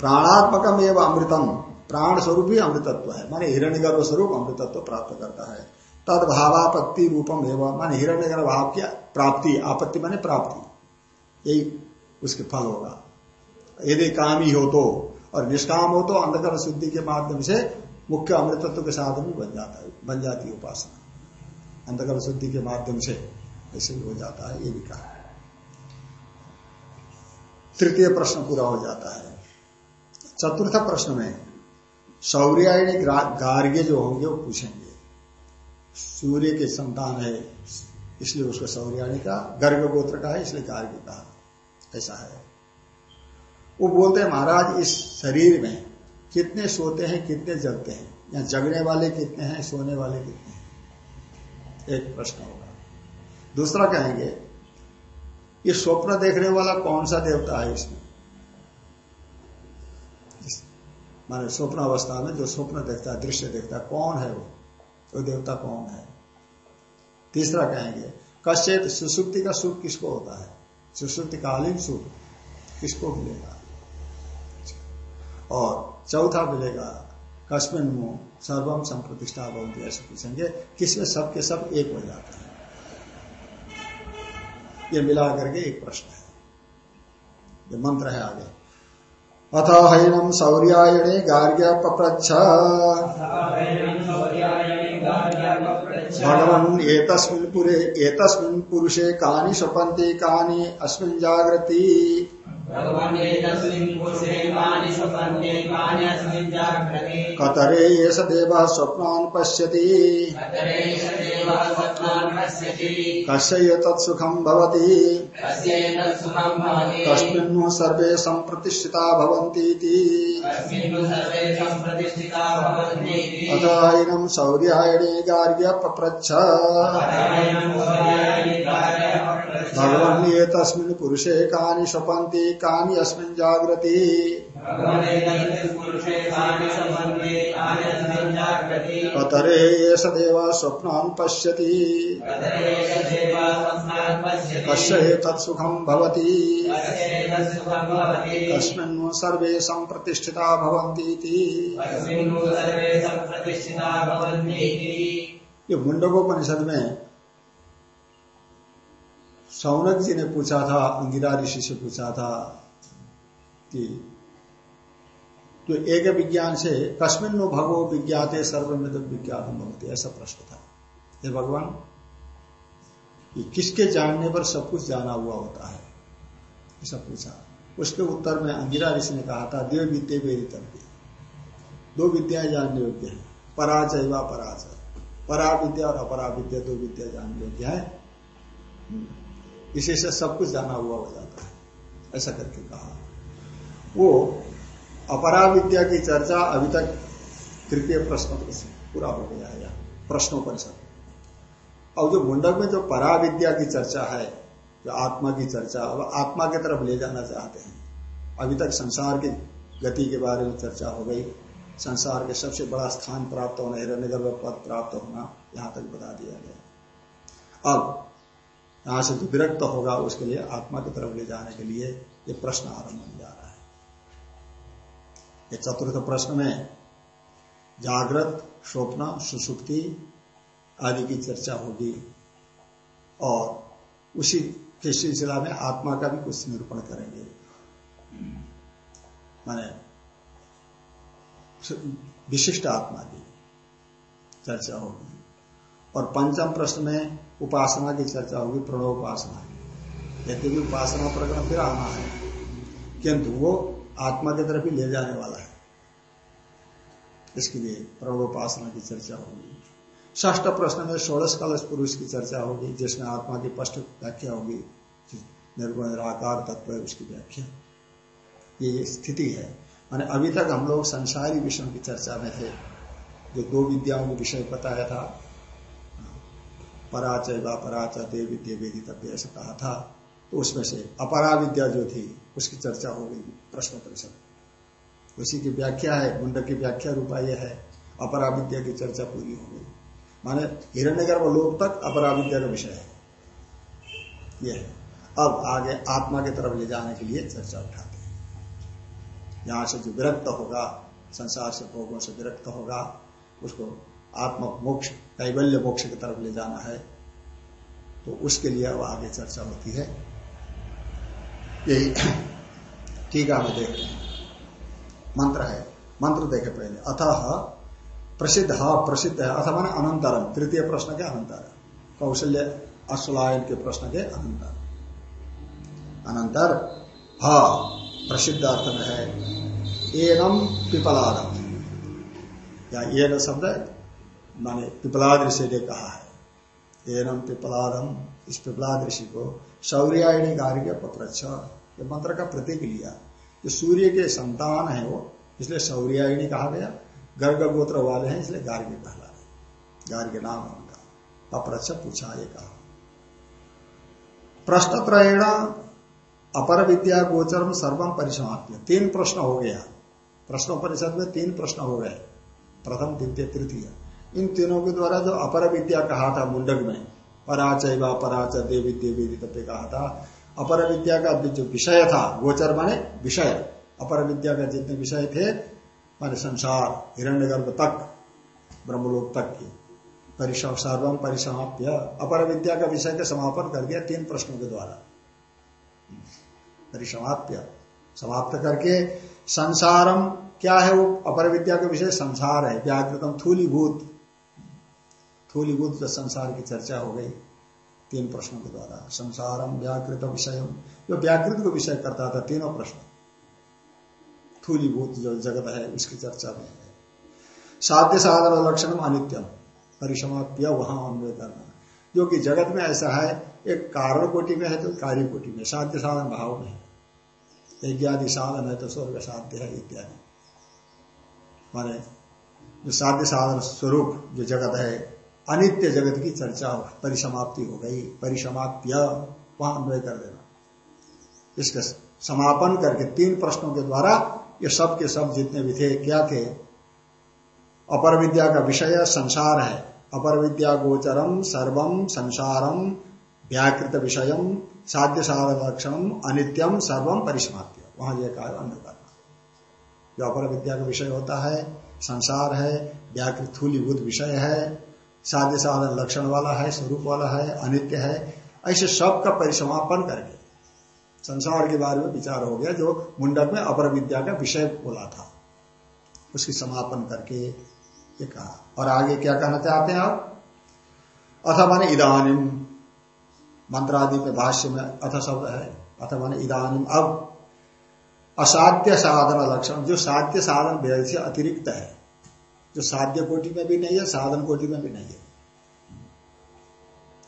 S1: प्राणात्मकम एवं अमृतम। प्राण स्वरूप ही अमृतत्व है। माने हिरण्य स्वरूप अमृतत्व प्राप्त करता है। तद भावापत्ति रूपम एवं, माने हिरण्य भाव की प्राप्ति, आपत्ति माने प्राप्ति। यही उसके फल होगा। यदि काम ही हो तो और निष्काम हो तो अंधकरण शुद्धि के माध्यम से मुख्य अमृतत्व के साधन भी बन जाता है, बन जाती है उपासना। अंधकरण शुद्धि के माध्यम से ऐसे हो जाता है, ये भी कहा तृतीय प्रश्न पूरा हो जाता है। चतुर्थ प्रश्न में सौर्यायणी गार्ग्य जो होंगे वो पूछेंगे। सूर्य के संतान है, इसलिए उसको सौर्याणी का गर्ग गोत्र का है, इसलिए गार्ग्य कहा ऐसा है। वो बोलते हैं, महाराज, इस शरीर में कितने सोते हैं, कितने जगते हैं? या जगने वाले कितने हैं, सोने वाले कितने हैं? एक प्रश्न होगा। दूसरा कहेंगे, ये स्वप्न देखने वाला कौन सा देवता है इसमें? माने स्वप्न अवस्था में जो स्वप्न देखता है, दृश्य देखता है, कौन है वो? वो देवता कौन है? तीसरा कहेंगे कश्य सुसुप्ति का सुख किसको होता है? सुसुप्ति कालीन सुख किसको मिलेगा? और चौथा मिलेगा कश्मीर मुँह सर्वम संप्रतिष्ठा बहुत ऐसे पूछेंगे, किसमें सबके सब एक हो जाते हैं? ये मिला करके एक प्रश्न है। ये मंत्र है आगे। अथ हैनम सौर्यायणे गार्ग्य पप्रच्छ भगवन् एतस्मिन् पुरे एतस्मिन् पुरुषे कानि स्वपन्ति कानि अस्मिन् जागृति। कतरे ये देव स्वप्नान् पश्यति। कस्य तत्सुखम भवति। कस्मिन् सर्वे सम्प्रतिष्ठिता भवन्ति अथ शौर्यायणे गार्ग्य पप्रच्छ भगवन् एतस्मिन् पुरुषे कानि स्वपन्ति कानि अस्मिन् जागृति। कतरे एष देव स्वप्नान् पश्यति। कस्य एतत्सुखम् भवति। कस्मिन् सर्वे सम्प्रतिष्ठिता भवन्ति ये मुंडकोपनिषद में सौनक जी ने पूछा था अंगिरा ऋषि से पूछा था कि तो एक विज्ञान से कस्मिन नो भगवो विज्ञाते सर्वमित विज्ञान भवते, ऐसा प्रश्न था। हे भगवान, ये किसके जानने पर सब कुछ जाना हुआ होता है? ऐसा पूछा। उसके उत्तर में अंगिरा ऋषि ने कहा था, देव विद्य वेदित दो विद्याएँ जानने योग्य है, पराजय व पराजय। परा विद्या और अपरा विद्या दो विद्या जानने योग्य है। इसी से सब कुछ जाना हुआ हो जाता है। ऐसा करके कहा। वो अपरा विद्या की चर्चा अभी तक तृतीय प्रश्न पूरा हो गया है प्रश्नोपनिषद और जो मुंडक में जो परा विद्या की चर्चा है, जो आत्मा की चर्चा, अब आत्मा की तरफ़ ले जाना चाहते हैं। अभी तक संसार की गति के बारे में चर्चा हो गई। संसार के सबसे बड़ा स्थान प्राप्त होना, हिरण्य पद प्राप्त होना यहाँ तक बता दिया गया। अब यहाँ से जो विरक्त होगा, उसके लिए आत्मा की तरफ़ ले जाने के लिए ये प्रश्न आरंभ होने जा रहा है। ये चतुर्थ प्रश्न में जागृत, स्वप्न, सुसुप्ति आदि की चर्चा होगी। और उसी के सिलसिला में आत्मा का भी कुछ निरूपण करेंगे। माने विशिष्ट आत्मा की चर्चा होगी। और पंचम प्रश्न में उपासना की चर्चा होगी प्रणव उपासना यद्यपि उपासना प्रकरण फिर आना है, किंतु वो आत्मा की तरफ़ ही ले जाने वाला है। इसके लिए प्रणवोपासना की चर्चा होगी। ष्ठ प्रश्न में षोड़श कलश पुरुष की चर्चा होगी, जिसमें आत्मा की स्पष्ट व्याख्या होगी निर्गुण निराकार तत्व है उसकी व्याख्या। ये स्थिति है। माने अभी तक हम लोग संसारी विषयों की चर्चा में थे, जो दो विद्याओं के विषय बताया था पराचय व पराचय देव विद्या वेदी तब ऐसा कहा था। तो उसमें से अपरा विद्या जो थी, उसकी चर्चा हो गई प्रश्न परिषद उसी की व्याख्या है मुंड की व्याख्या रूपा यह है अपरा विद्या की चर्चा पूरी हो गई। माने हिरण्यगर व लोक तक अपरा विद्या का विषय है। यह है। अब आगे आत्मा की तरफ़ ले जाने के लिए चर्चा उठाते हैं। यहाँ से जो विरक्त होगा, संसार से भोगों से विरक्त होगा, उसको आत्म मोक्ष कैबल्य मोक्ष की तरफ़ ले जाना है तो उसके लिए अब आगे चर्चा होती है। यही टीका में देख रहे हैं। मंत्र है। मंत्र देखे पहले। अतः प्रसिद्ध, हा, प्रसिद्ध है। अथवा मान अनंतरम। तृतीय प्रश्न के अनंतर। कौशल्य अश्वलायन के प्रश्न के अनंतर। अनंतर, ह प्रसिद्ध अर्थ में है। एनम पिपलादम। या ये शब्द माने पिपलाद ऋषि ने कहा है। एनम पिपलादम, इस पिपलाद ऋषि को शौर्यायणी गार्ग्य पत्र ये मंत्र का प्रतीक लिया। जो सूर्य के संतान है वो, इसलिए शौर्यायणी कहा गया। गर्ग गोत्र वाले हैं, इसलिए गार्ग्य कहला गया गार्ग्य नाम है उनका। अप्रच्छ पूछा, ये कहा। प्रश्न त्रयण अपर विद्या गोचरम सर्वम परिसमाप्य। तीन प्रश्न हो गया। प्रश्नोपनिषद में तीन प्रश्न हो गए। प्रथम, द्वितीय, तृतीय। इन तीनों के द्वारा जो अपर विद्या कहा था मुंडक में पराचय पराचय देवी देवी तत्व कहा था, अपर विद्या का जो विषय था, गोचर माने विषय, अपर विद्या का जितने विषय थे, माने संसार, हिरण्यगर्भ तक, ब्रह्मलोक तक की परिसम सर्वम परिसमाप्य, अपर विद्या का विषय का समापन कर दिया तीन प्रश्नों के द्वारा। परिसमाप्य, समाप्त करके संसारम क्या है वो? अपर विद्या का विषय संसार है व्याकृतम थूलीभूत। थूलीभूत जो संसार की चर्चा हो गई तीन प्रश्नों के द्वारा। संसारम व्याकृत विषय जो व्याकृत को विषय करता था, तीनों प्रश्न। थूलीभूत जो जगत है, उसकी चर्चा में है। साध्य साधन लक्षण अनित्यम। परिसमाप्य वहाँ अन्वय करना। जो कि जगत में ऐसा है, एक कारण कोटि में है तो कार्य कोटि में, साध्य साधन भाव में है। यज्ञादि साधन है तो स्वर्ग साध्य है, इत्यादि। माने जो साध्य साधन स्वरूप जो जगत है अनित्य जगत की चर्चा परिसमाप्ति हो गई, परिसमाप्य, वहाँ अन्वय कर देना। इसका समापन करके तीन प्रश्नों के द्वारा ये सब के सब जितने भी थे, क्या थे? अपर विद्या का विषय संसार है। अपर विद्या गोचरम, सर्वम, संसारम, व्याकृत विषय साध्य साधन अनित्यम, सर्वम, परिसमाप्य। वहाँ यह कहा अन्य करना। जो अपर विद्या का विषय होता है, संसार है, व्याकृत, थूलीभूत विषय है साध्य साधन लक्षण वाला है, स्वरूप वाला है, अनित्य है, ऐसे सब का परिसमापन करके। संसार के बारे में विचार हो गया, जो मुंडक में अपर विद्या का विषय बोला था। उसकी समापन करके ये कहा। और आगे क्या कहना चाहते हैं आप? अथ माने इदानिम मंत्रादि में भाष्य में अथ शब्द है। अथ माने इदानिम अब असाध्य साधन लक्षण, जो साध्य साधन भेद से अतिरिक्त है। जो साध्य कोटि में भी नहीं है, साधन कोटि में भी नहीं है।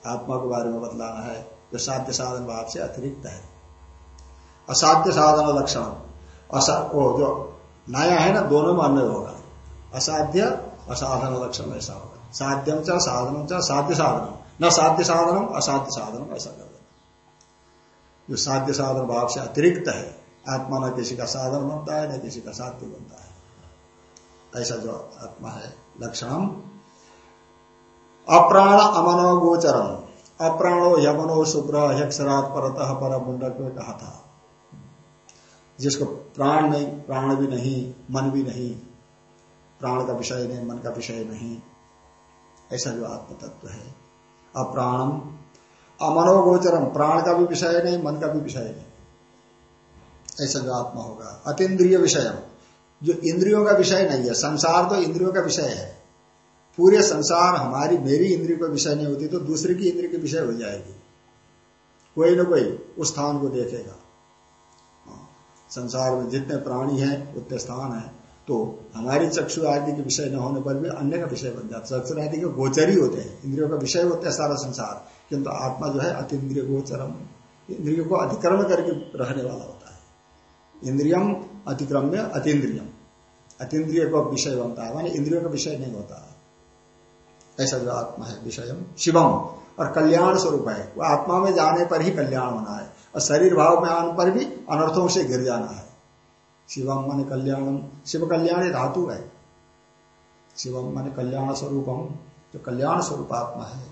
S1: आत्मा के बारे में बतलाना है, जो साध्य साधन भाव से अतिरिक्त है। असाध्य साधन लक्षण। असा जो नया है ना, दोनों में अन्य होगा। असाध्य असाधन लक्षण ऐसा होगा। साध्यम च, साधनम च, साध्य साधन न साध्य साधनम, असाध्य साधनम, ऐसा कर जो साध्य साधन भाव से अतिरिक्त है, आत्मा न किसी का साधन बनता है, न किसी का साध्य बनता है। ऐसा जो आत्मा है। लक्षणम अप्राण अमनो गोचरम अप्राणो यमनो शुभ्र यक्षरात परत पर मुंडक में कहा था। जिसको प्राण नहीं, प्राण भी नहीं, मन भी नहीं, प्राण का विषय नहीं, मन का विषय नहीं, ऐसा जो आत्म तत्व है। अप्राणम अमनोगोचरम। प्राण का भी विषय नहीं, मन का भी विषय नहीं। ऐसा जो आत्मा होगा। अतीन्द्रिय विषय जो इंद्रियों का विषय नहीं है संसार तो इंद्रियों का विषय है। पूरे संसार हमारी मेरी इंद्रियों का विषय नहीं होती तो दूसरे की इंद्रिय के विषय हो जाएगी। कोई ना कोई उस स्थान को देखेगा। हाँ, संसार में जितने प्राणी हैं उतने स्थान है। तो हमारी चक्षु आदि के विषय न होने पर भी अन्य का विषय बन जाता है। चक्षु आदि के गोचर होते हैं। इंद्रियों का विषय होता है सारा संसार। किंतु आत्मा जो है अतिद्रिय गोचरम इंद्रियों को अतिक्रमण करके रहने वाला होता है। इंद्रियम अतिक्रम्य अतीन्द्रियम। अतीन्द्रिय को विषय बनता है। मानी इंद्रियों का विषय नहीं होता ऐसा जो आत्मा है विषय शिवम और कल्याण स्वरूप है। वो आत्मा में जाने पर ही कल्याण होना है। और शरीर भाव में आने पर भी अनर्थों से गिर जाना है। शिवम मन कल्याणम। शिव कल्याण धातु है। शिवम मन कल्याण स्वरूपम। जो कल्याण स्वरूप आत्मा है।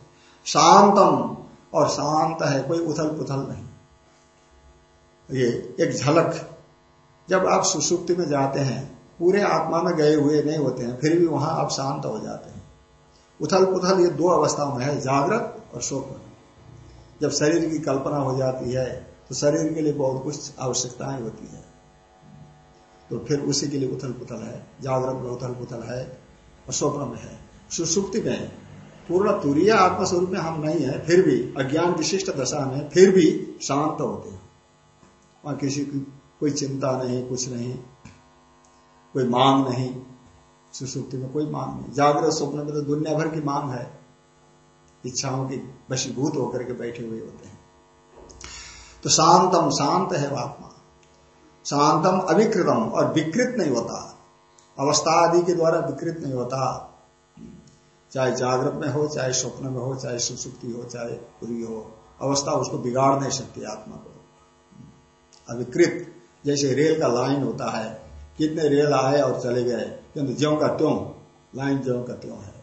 S1: शांतम और शांत है। कोई उथल पुथल नहीं। ये एक झलक जब आप सुसुप्ति में जाते हैं, पूरे आत्मा में गए हुए नहीं होते हैं, फिर भी वहाँ आप शांत हो जाते हैं। उथल पुथल ये दो अवस्थाओं में है, जागृत और स्वप्न जब शरीर की कल्पना हो जाती है तो शरीर के लिए बहुत कुछ आवश्यकताएँ होती है। तो फिर उसी के लिए उथल पुथल है, जागृत में उथल पुथल है और स्वप्न में है। सुसुप्ति में पूर्ण तुरीय आत्मस्वरूप में हम नहीं है, फिर भी अज्ञान विशिष्ट दशा में फिर भी शांत होते हैं। वहाँ किसी कोई चिंता नहीं, कुछ नहीं, कोई मांग नहीं, सुसुप्ति में कोई मांग नहीं। जागृत स्वप्न में तो दुनिया भर की मांग है। इच्छाओं की वशीभूत होकर के बैठे हुए होते हैं। तो शांतम, शांत है आत्मा। शांतम अविकृतम और विकृत नहीं होता। अवस्था आदि के द्वारा विकृत नहीं होता। चाहे जागृत में हो, चाहे स्वप्न में हो, चाहे सुसुप्ति हो, चाहे पूरी हो, अवस्था उसको बिगाड़ नहीं सकती आत्मा को। अविकृत जैसे रेल का लाइन होता है, कितने रेल आए और चले गए, किंतु ज्यो का त्यों, लाइन ज्यो का त्यों है।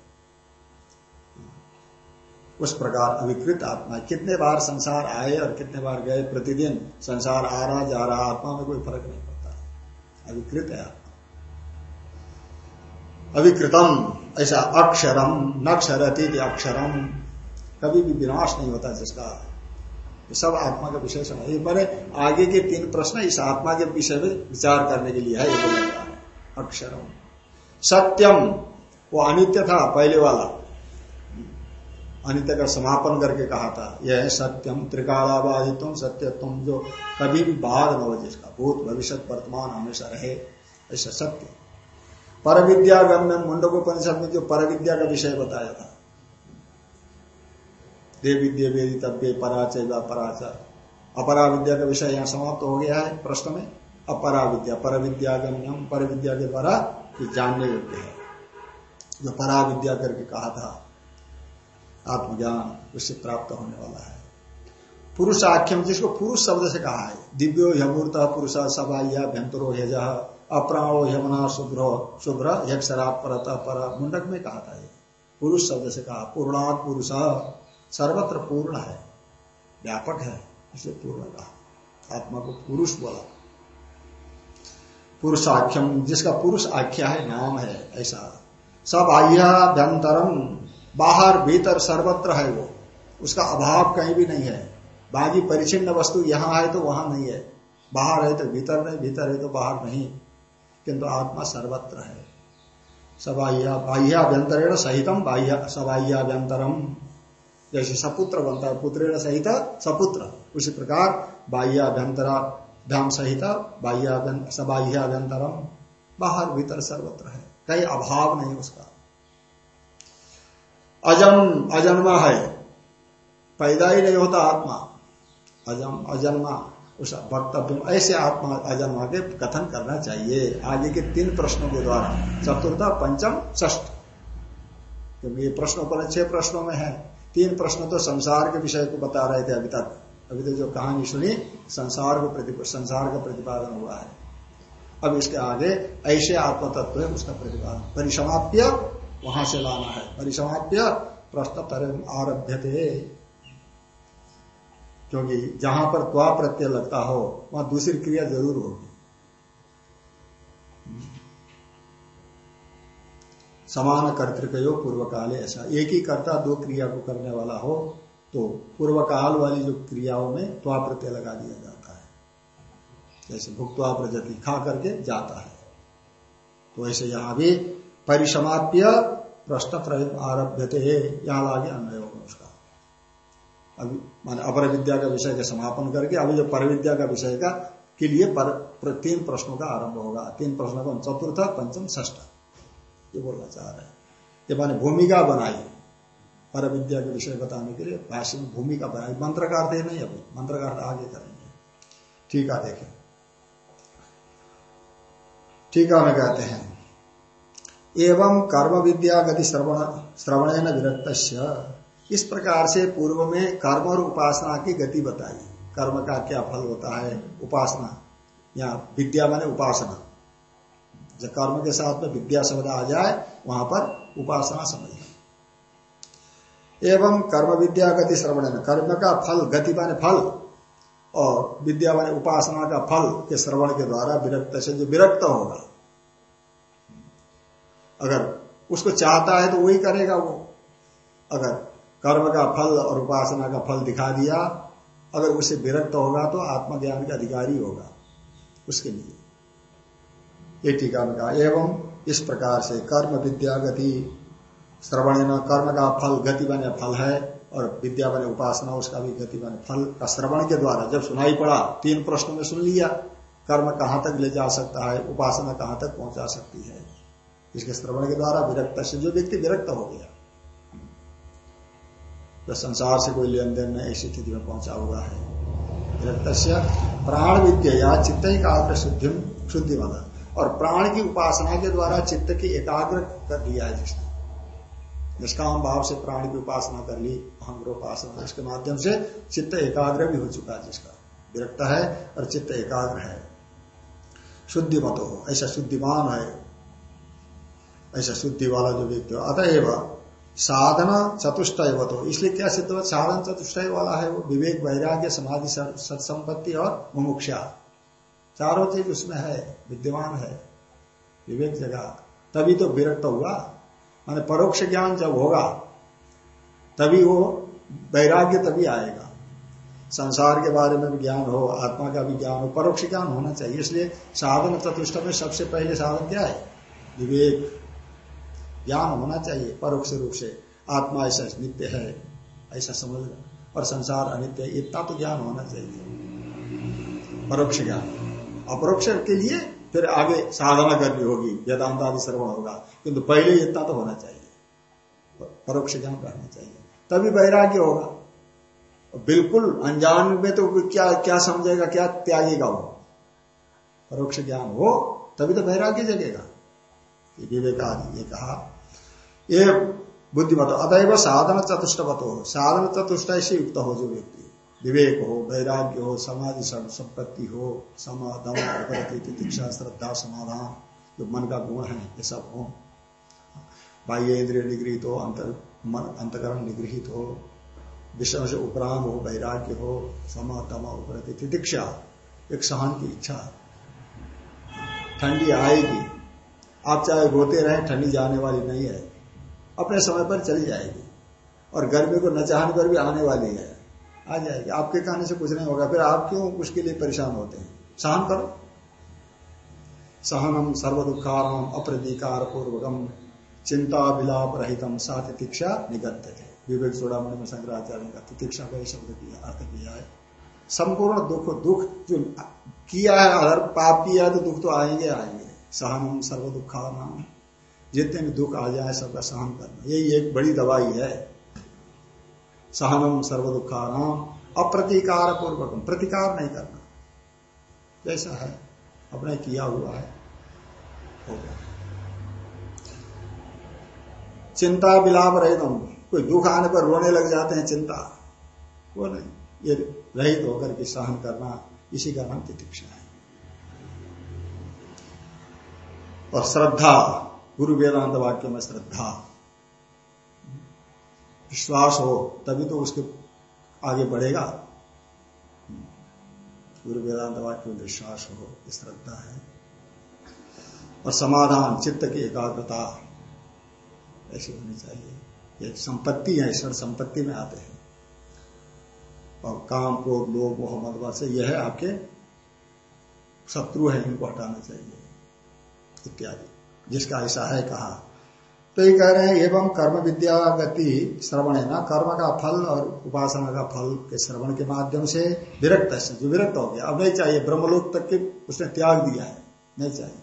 S1: उस प्रकार अविकृत आत्मा, कितने बार संसार आए और कितने बार गए, प्रतिदिन संसार आ रहा, जा रहा, आत्मा में कोई फ़र्क नहीं पड़ता। अविकृत है आत्मा। अविकृतम, ऐसा अक्षरम न क्षरती अक्षरम, कभी भी विनाश नहीं होता जिसका ये सब आत्मा का विशेषण है मैंने आगे के तीन प्रश्न इस आत्मा के विषय में विचार करने के लिए है ये सत्यम, वो अनित्य था, पहले वाला। अनित्य का समापन करके कहा था, यह है सत्यम त्रिकालाबाधित्व सत्य तुम जो कभी भी बाध न हो जिसका भूत भविष्य वर्तमान हमेशा रहे, ऐसा सत्य। पर विद्या गम्य मुंडकोपनिषद में जो पर विद्या का विषय बताया था देव विद्या वेदितव्य पराचय व पराचर अपरा विद्या का विषय यहाँ समाप्त हो गया है प्रश्न में। अपरा विद्या पर विद्या गम्यम पर विद्या के द्वारा जानने योग्य है। जो परा विद्या करके कहा था, आत्मज्ञान उससे प्राप्त होने वाला है। पुरुष आख्यम, जिसको पुरुष शब्द से कहा है, दिव्यो यमूर्त पुरुष सबाइया भ्यंतरो हेज अप्राणो यमना शुभ्र शुभ्र यक्षरात परत पर। मुंडक में कहा था ये। पुरुष शब्द से कहा, पूर्णात पुरुष। सर्वत्र पूर्ण है, व्यापक है, इसे पूर्ण कहा। आत्मा को पुरुष बोला। पुरुषाख्यम, जिसका पुरुष आख्या है, नाम है, ऐसा। सब आह्याभ्यंतरम, बाहर, भीतर, सर्वत्र है वो। उसका अभाव कहीं भी नहीं है। बाकी परिचिन्न वस्तु यहाँ है तो वहाँ नहीं है। बाहर है तो भीतर नहीं, भीतर है तो बाहर नहीं। किंतु आत्मा सर्वत्र है। बाह्याभ्यंतरेण सहितम बाह्य सबाह्याभ्यंतरम जैसे सपुत्र बनता है पुत्रेण सहित सपुत्र। उसी प्रकार बाह्याभ्यंतराभ्याम सहित सबाह्याभ्यंतरम, बाहर भीतर सर्वत्र है। कहीं अभाव नहीं उसका। अजम अजन्मा है। पैदा ही नहीं होता आत्मा। अजम, अजन्मा, उस वक्तव्य ऐसे आत्मा, अजन्मा के कथन करना चाहिए। आगे के तीन प्रश्नों के द्वारा। चतुर्थ, पंचम ष्ठ क्योंकि ये प्रश्नों पर छह प्रश्नों में है। तीन प्रश्न तो संसार के विषय को बता रहे थे अभी तक। अभी तो जो कहानी सुनी, संसार को संसार का प्रतिपादन हुआ है। अब इसके आगे ऐसे आत्म तत्व है, उसका प्रतिपादन। परिसमाप्य, वहाँ से लाना है। परिसमाप्य, प्रश्न तर आरभ्य थे क्योंकि जहाँ पर त्वा प्रत्यय लगता हो, वहाँ दूसरी क्रिया ज़रूर होगी। समान कर्तृकयो पूर्व काले ऐसा। एक ही कर्ता दो क्रिया को करने वाला हो तो पूर्व काल वाली जो क्रियाओं में त्वा प्रत्यय लगा दिया जाता है। जैसे भुक्तवा प्रजति खा करके जाता है। तो ऐसे यहाँ भी परिसमाप्य प्रश्न त्रय आरभ्य थे यहाँ लागे अन्य होगा उसका। अभी माने अपर विद्या का विषय का समापन करके अभी जो पर विद्या का विषय का, के लिए पर तीन प्रश्नों का आरंभ होगा। तीन प्रश्नों का चतुर्थ, पंचम ष्ठ ये बोलना चाह रहे हैं। ये माने भूमिका बनाई। पर विद्या के विषय बताने के लिए भाष्य में भूमिका बनाई। मंत्र का अर्थ नहीं अभी। मंत्र का अर्थ आगे करेंगे। ठीक है, देखें। ठीक है कहते हैं। एवं कर्म विद्या गति श्रवण श्रवण विरक्त इस प्रकार से पूर्व में कर्म और उपासना की गति बताई। कर्म का क्या फल होता है? उपासना। या विद्या माने उपासना। जब कर्म के साथ में विद्या शब्द आ जाए, वहाँ पर उपासना समझ एवं कर्म विद्या गति श्रवण कर्म का फल, गति माने फल, और विद्या माने उपासना का फल के श्रवण के द्वारा विरक्त, से जो विरक्त होगा। अगर उसको चाहता है तो वही करेगा वो। अगर कर्म का फल और उपासना का फल दिखा दिया, अगर उसे विरक्त होगा तो आत्मज्ञान का अधिकारी होगा, उसके लिए। ये टीका में कहा, एवं इस प्रकार से कर्म विद्या गति, श्रवण कर्म का फल, गति बने फल है, और विद्या बने उपासना, उसका भी गति बने फल का श्रवण के द्वारा जब सुनाई पड़ा, तीन प्रश्नों में सुन लिया, कर्म कहाँ तक ले जा सकता है, उपासना कहाँ तक पहुँचा सकती है? इसके श्रवण के द्वारा विरक्त, से जो व्यक्ति विरक्त हो गया जो संसार से कोई लेन देन में ऐसी स्थिति में पहुँचा हुआ है। विरक्त प्राण विद्या या चित्त ही का शुद्धि शुद्धि वाला और प्राण की उपासना के द्वारा चित्त की एकाग्र कर दिया है जिसने। निष्काम भाव से प्राण की उपासना कर ली अहम उपासना इसके माध्यम से चित्त एकाग्र भी हो चुका है, जिसका विरक्त है और चित्त एकाग्र है। शुद्धि मत हो ऐसा शुद्धिमान है, ऐसा शुद्धि वाला जो व्यक्ति हो। अतएव साधना चतुष्टय तो इसलिए क्या सिद्ध साधन चतुष्टय वाला है वो विवेक, वैराग्य, समाधि, सत्संपत्ति और मुमुक्षा। चारों चीज़ उसमें है, विद्यमान है, विवेक जगह तभी तो विरक्त हुआ। माने परोक्ष ज्ञान जब होगा, तभी वो वैराग्य तभी आएगा। संसार के बारे में भी ज्ञान हो, आत्मा का भी ज्ञान हो, परोक्ष ज्ञान होना चाहिए। इसलिए साधन चतुष्ट में सबसे पहले साधन क्या है? विवेक। ज्ञान होना चाहिए परोक्ष रूप से। आत्मा ऐसा नित्य है, ऐसा समझ और संसार अनित्य इतना तो ज्ञान होना चाहिए। परोक्ष ज्ञान। अपरोक्ष के लिए फिर आगे साधना करनी होगी, वेदांत आदि श्रवण होगा। किंतु पहले इतना तो होना चाहिए। परोक्ष ज्ञान रहना चाहिए। तभी वैराग्य होगा। बिल्कुल अनजान में तो क्या क्या समझेगा, क्या त्यागेगा वो? परोक्ष ज्ञान हो, तभी तो वैराग्य जगेगा। विवेक ये कहा। ये बुद्धिमत अतएव साधन चतुष्टवत हो साधन चतुष्ट से युक्त हो जो व्यक्ति। विवेक हो वैराग्य हो समाधि संपत्ति हो समाधम प्रतीक्षा श्रद्धा, समाधान। जो मन का गुण है, ये सब हो। बाह्य इंद्रिय निगृहित हो, अंतर मन अंतकरण निगृहित हो। विषय से उपराम हो, वैराग्य हो समाधम उपरति दीक्षा। एक सहन की इच्छा। ठंडी आएगी। आप चाहे रोते रहे, ठंडी जाने वाली नहीं है। अपने समय पर चली जाएगी। और गर्मी को न चाहने पर भी आने वाली है। आ जाएगी। आपके कहने से कुछ नहीं होगा। फिर आप क्यों उसके लिए परेशान होते हैं? सहन करो। सहनम सर्व दुखारम अप्रदीकार पूर्वकम चिंता विलाप रहितम सा तितिक्षा निगत थे विवेक चूड़ामणि में शंकराचार्य का तितिक्षा का शब्द किया, अर्थ किया है। संपूर्ण दुख दुख जो किया है, अगर पाप किया है तो दुख तो आएँगे आएँगे। सहनम सर्व दुखाराम जितने भी दुख आ जाए, सबका सहन करना। यही एक बड़ी दवाई है। सहनम सर्व दुखाराम अप्रतिकार पूर्वक प्रतिकार नहीं करना। जैसा है, अपने किया हुआ है, हो गया। चिंता विलाप रहे तुम कोई दुख आने पर रोने लग जाते हैं चिंता। वो नहीं। ये रहित होकर के सहन करना, इसी का नाम तितिक्षा है। और श्रद्धा, गुरु वेदांत वाक्य में श्रद्धा। विश्वास हो, तभी तो उसके आगे बढ़ेगा। गुरु वेदांत वाक्य में विश्वास हो श्रद्धा है। और समाधान, चित्त की एकाग्रता, ऐसी होनी चाहिए। ये संपत्ति है, ईश्वर संपत्ति में आते हैं। और काम, क्रोध, लोभ मोहम्मद से यह आपके शत्रु है, इनको हटाना चाहिए। इत्यादि। जिसका ऐसा है, कहा। तो ये कह रहे हैं, एवं कर्म विद्या गति श्रवण है ना कर्म का फल और उपासना का फल के श्रवण के माध्यम से विरक्त है, जो विरक्त हो गया। अब नहीं चाहिए, ब्रह्मलोक तक के उसने त्याग दिया है, नहीं चाहिए।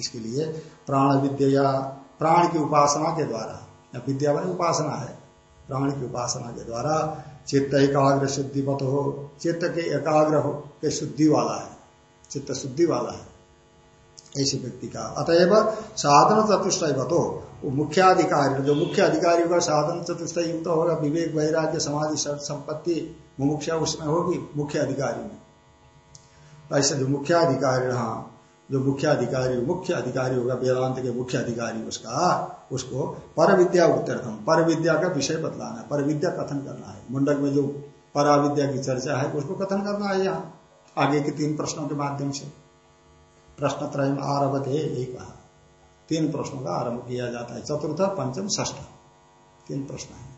S1: इसके लिए प्राण विद्या प्राण की उपासना के द्वारा, या विद्या वाली उपासना है, प्राण की उपासना के द्वारा चित्त एकाग्र शुद्धि मत हो, चित्त के एकाग्र हो के शुद्धि वाला है, चित्त शुद्धि वाला है, ऐसे व्यक्ति का। अतएव साधन चतुष्टय बतो वो मुख्याधिकारी, जो मुख्य अधिकारी होगा साधन चतुष्टय युक्त होगा विवेक वैराग्य समाधि संपत्ति मुमुक्षा, उसमें होगी मुख्य अधिकारी में। ऐसे जो मुख्य अधिकारी हाँ जो मुख्य अधिकारी मुख्य अधिकारी होगा, वेदांत के मुख्य अधिकारी उसका, उसको पर विद्या उत्तरतम पर विद्या का विषय बतलाना है पर विद्या कथन करना है। मुंडक में जो पराविद्या की चर्चा है, उसको कथन करना है यहाँ, आगे के तीन प्रश्नों के माध्यम से। प्रश्न त्रय आरभ थे यही कहा। तीन प्रश्नों का आरंभ किया जाता है। चतुर्थ, पंचम ष्ठ तीन प्रश्न है।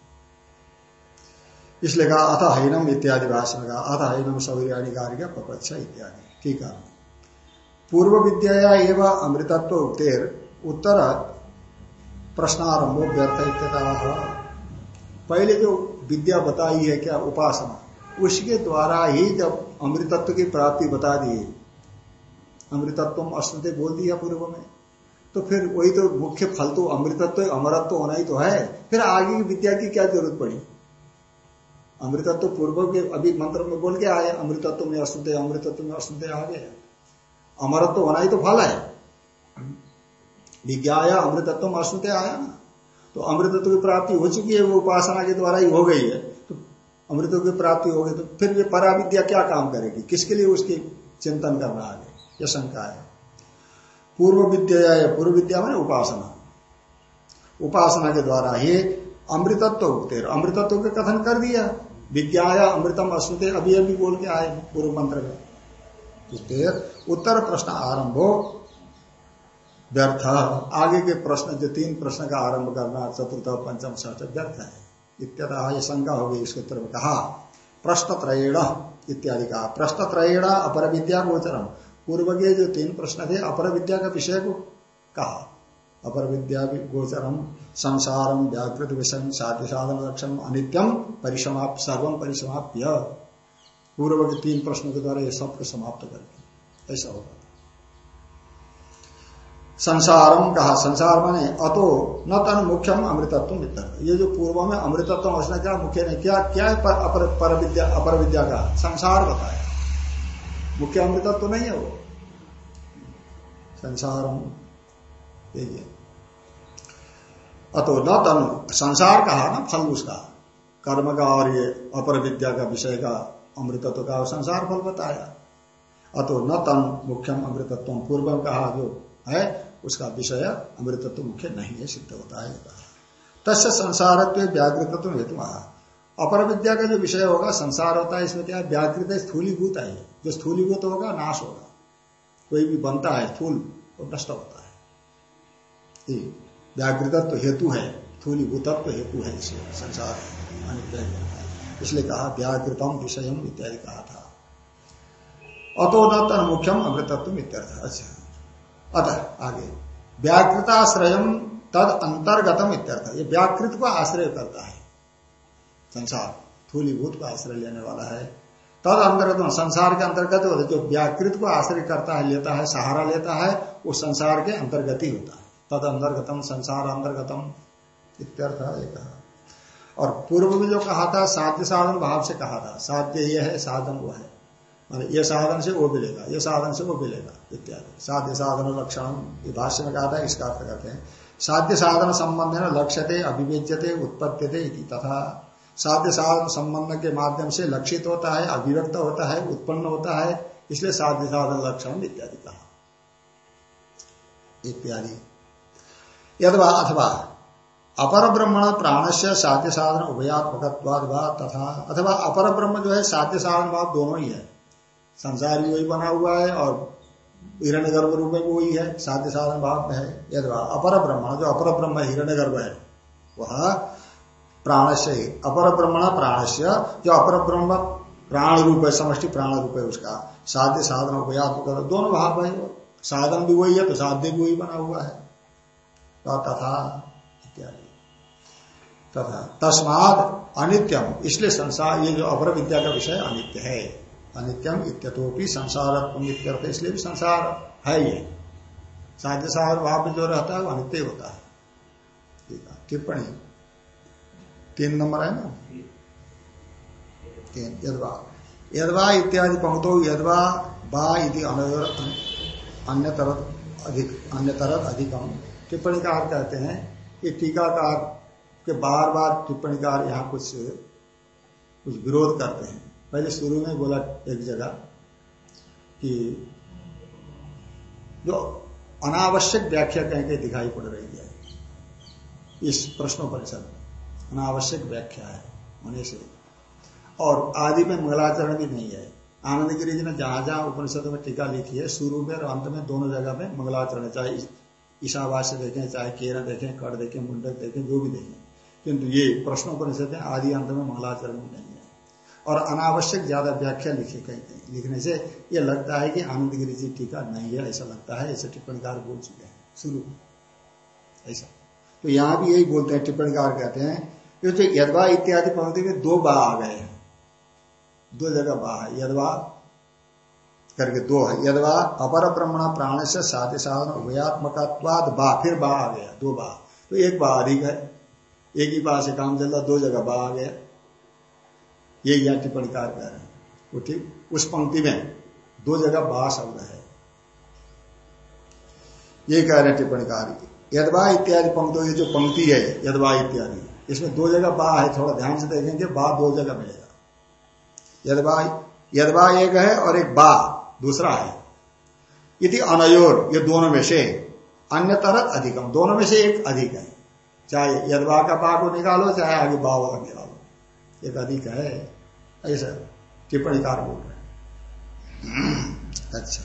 S1: इसलिए कहा अथ हैनम इत्यादि भाषण का अथ हैनम सौर्याणी कार्य पपक्ष इत्यादि। ठीक है। पूर्व विद्या एवं अमृतत्व उक्तेर उत्तर प्रश्नारंभ व्यर्थ पहले जो विद्या बताई है क्या उपासना, उसके द्वारा ही जब अमृतत्व की प्राप्ति बता दी अमृतत्व अश्नुते बोल दिया पूर्व में। तो फिर वही तो मुख्य फल तो अमृतत्व अमरत्व होना ही तो है। फिर आगे की विद्या की क्या ज़रूरत पड़ी? अमृतत्व पूर्व के, अभी मंत्र में बोल के आए अमृतत्व में अश्नुते अमृतत्व में अशुद्ध आ गए अमरत्व होना ही तो फल है। विद्या विज्ञाया अमृतत्व में अश्नुते आया ना। तो अमृतत्व की प्राप्ति हो चुकी है, वो उपासना के द्वारा ही हो गई है। तो अमृतत्व की प्राप्ति हो गई तो फिर ये पराविद्या क्या काम करेगी? किसके लिए उसकी चिंतन करना आगे? यह शंका है। पूर्व विद्या पूर्व विद्या में उपासना। उपासना के द्वारा ही अमृतत्व उगते अमृतत्व के कथन कर दिया। विज्ञा अमृतम अश्नुते अभी अभी बोल के आए पूर्व मंत्र में। उत्तर प्रश्न आरंभ हो। व्यर्थ। आगे के प्रश्न, जो तीन प्रश्न का आरंभ करना, चतुर्थ, पंचम ष्ठ व्यर्थ है। इत्यतः ये शंका होगी इसके उत्तर में। कहा प्रश्न त्रयेण इत्यादि कहा। प्रश्न त्रयेण अपर विद्या गोचरम। पूर्व के जो तीन प्रश्न थे अपर विद्या का विषय को कहा। अपर विद्या गोचरम संसारम व्याकृत विषय साध्य साधन लक्षण अनित्यम परिसमाप्त सर्वम परिसमाप्य पूर्व के तीन प्रश्नों के द्वारा ये सबको समाप्त करके ऐसा होगा। संसारम कहा संसार माने अतो न तन मुख्यम अमृतत्व मित्र ये जो पूर्व में अमृतत्व क्या मुख्य ने क्या क्या है पर, अपर, पर विद्या अपर विद्या का? संसार बताया। मुख्य अमृतत्व तो नहीं है वो? संसार अतो न तनु। संसार कहा ना, फल उसका। कर्म का और ये अपर विद्या का विषय का अमृतत्व का संसार फल बताया। अतो न तन, मुख्यम अमृतत्व पूर्व कहा जो है, उसका विषय अमृतत्व मुख्य नहीं है, सिद्ध होता है। तस्य संसारत्व व्याकृतत्व हेतु अपर विद्या का जो विषय होगा, संसार होता है, इसमें क्या व्याकृत है, स्थूलीभूत है। जो स्थूलीभूत होगा, नाश होगा। कोई भी बनता है स्थूल, वो नष्ट होता है। व्याकृतत्व हेतु है, स्थूलीभूतत्व हेतु है इसे संसार इसलिए कहा, व्याकृतम विषय इत्यादि कहा था। अतो न तन मुख्यम अमृतत्व इत्यर्थ। अच्छा। अतः आगे। व्याकृताश्रय तद अंतर्गतम इत्यर्थ। ये व्याकृत को आश्रय करता है। संसार थूलीभूत को आश्रय लेने वाला है। तद अंतर्गत संसार के अंतर्गत जो व्याकृत को आश्रय करता है, लेता है, सहारा लेता है, वो संसार के अंतर्गत ही होता है। तद अंतर्गतम संसार अंतर्गतम इत्यर्थ एक। और पूर्व में जो कहा था, साध्य साधन भाव से कहा था, साध्य ये है, साधन वो है। मान ये साधन से वो मिलेगा, ये साधन से वो मिलेगा, इत्यादि। साध्य साधन लक्षण, ये भाष्य में कहा था, इसका अर्थ करते हैं। साध्य साधन संबंध है लक्ष्यते अभिव्यजते उत्पत्त्यते तथा साध्य साधन संबंध के माध्यम से लक्षित होता है, अभिव्यक्त होता है, उत्पन्न होता है, इसलिए साध्य साधन लक्षण इत्यादि कहा। इत्यादि यदवा अथवा अपर ब्रह्मण प्राण से साध्य साधन उभयात्मक तथा, अथवा अपर ब्रह्म जो है साध्य साधन भाव दोनों ही है। संसार भी वही बना हुआ है और हिरण्य गर्भ रूप में वही है साध्य साधन भाव में है। यदवा अपर ब्रह्म जो अपर ब्रह्म हिरण्य गर्भ है, वह प्राण से अपर ब्रह्मण प्राण से जो अपर ब्रह्म प्राण रूप है समष्टि प्राण रूप है उसका साध्य साधन उभयात्मक दोनों भाव है। साधन भी वही है तो साध्य भी वही बना हुआ है। तथा इत्यादि। तथा तस्माद अनित्यम, इसलिए संसार, ये जो अपर विद्या का विषय अनित्य है। अनित्यम इत्यतोपि संसार इसलिए भी संसार है ये। साध्य साधन भाव में जो रहता है, वो अनित्य होता है, टिप्पणी। तीन नंबर है ना? तीन, यदवा। यदवा इत्यादि पंक्तो यदवा, बा अन्य तरह अधिक अन्य तरह अधिकम। टिप्पणी का कहते हैं कि टीकाकार के बार बार टिप्पणीकार यहाँ कुछ कुछ विरोध करते हैं। पहले शुरू में बोला एक जगह कि जो अनावश्यक व्याख्या कहीं कहीं दिखाई पड़ रही है इस प्रश्नों परिषद अनावश्यक व्याख्या है, होने से। और आदि में मंगलाचरण भी नहीं है। आनंद गिरी जी ने जहाँ जहाँ उपनिषद में टीका लिखी है, शुरू में और अंत में दोनों जगह में मंगलाचरण चाहे ईशावास्य देखें, चाहे केरा देखें कड़ देखें, मुंडक देखें, जो भी देखें। किंतु ये प्रश्नों को निषेध आदि अंत में मंगलाचरण भी नहीं है। और अनावश्यक ज़्यादा व्याख्या लिखे कहीं कहीं लिखने से ये लगता है कि आनंद गिरी जी टीका नहीं है, ऐसा लगता है, ऐसे टिप्पणीकार बोल चुके हैं। शुरू ऐसा। तो यहाँ भी यही बोलते हैं, टिप्पणीकार कहते हैं कि जो यदवा इत्यादि पंक्ति में दो बा आ गए हैं। दो जगह बा है, यदवा करके दो है। यदवा अपर ब्रह्मण प्राण से साध्य साधन उभयात्मक बा, फिर बा आ गया, दो बा। तो एक बा अधिक है। एक ही बा से काम चल दो जगह बा आ गया। ये यह टिप्पणीकार कह रहे हैं। वो ठीक, उस पंक्ति में दो जगह बा शब्द है। ये कह रहे हैं टिप्पणीकार। यदवा इत्यादि पंक्ति ये जो पंक्ति है, यदवा इत्यादि। इसमें दो जगह बा है, थोड़ा ध्यान से देखेंगे, बा दो जगह मिलेगा। यदवा यदवा एक है और एक बा, दूसरा है। यदि अनयोर, ये दोनों में से अन्य तरह अधिकम, दोनों में से एक अधिक है। चाहे यदवा का बा को निकालो, चाहे आगे बा वाला निकालो। एक अधिक है, ऐसा टिप्पणीकार बोल रहे अच्छा।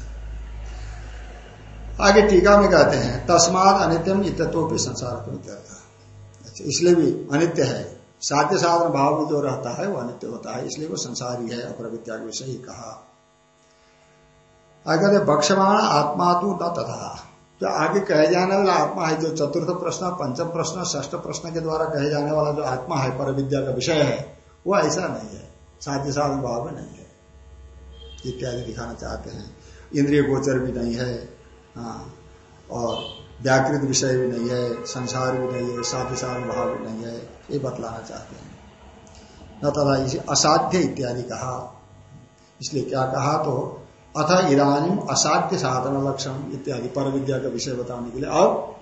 S1: आगे टीका में कहते हैं तस्माद अनित्यम इतत्व भी संसार को अच्छा इसलिए भी अनित्य है। साध्य साधन भाव में जो रहता है, वो अनित्य होता है, इसलिए वो संसारी है अपर विद्या विषय ही कहा। कहते भक्षमाण आत्मा तो न तथा। जो आगे कहे जाने वाला आत्मा है, जो चतुर्थ प्रश्न, पंचम प्रश्न ष्ठ प्रश्न के द्वारा कहे जाने वाला जो आत्मा है पर विद्या का विषय है, वो ऐसा नहीं है। साध्य साधन भाव में नहीं है। इत्यादि दिखाना चाहते हैं। इंद्रिय गोचर भी नहीं है हाँ और व्याकृत विषय भी नहीं है, संसार भी नहीं है साध्य साधन भाव भी नहीं है, ये बतलाना चाहते हैं। न तथा इसे असाध्य इत्यादि कहा। इसलिए क्या कहा तो अथ इधानी असाध्य साधन लक्षण इत्यादि पर विद्या का विषय बताने के लिए। अब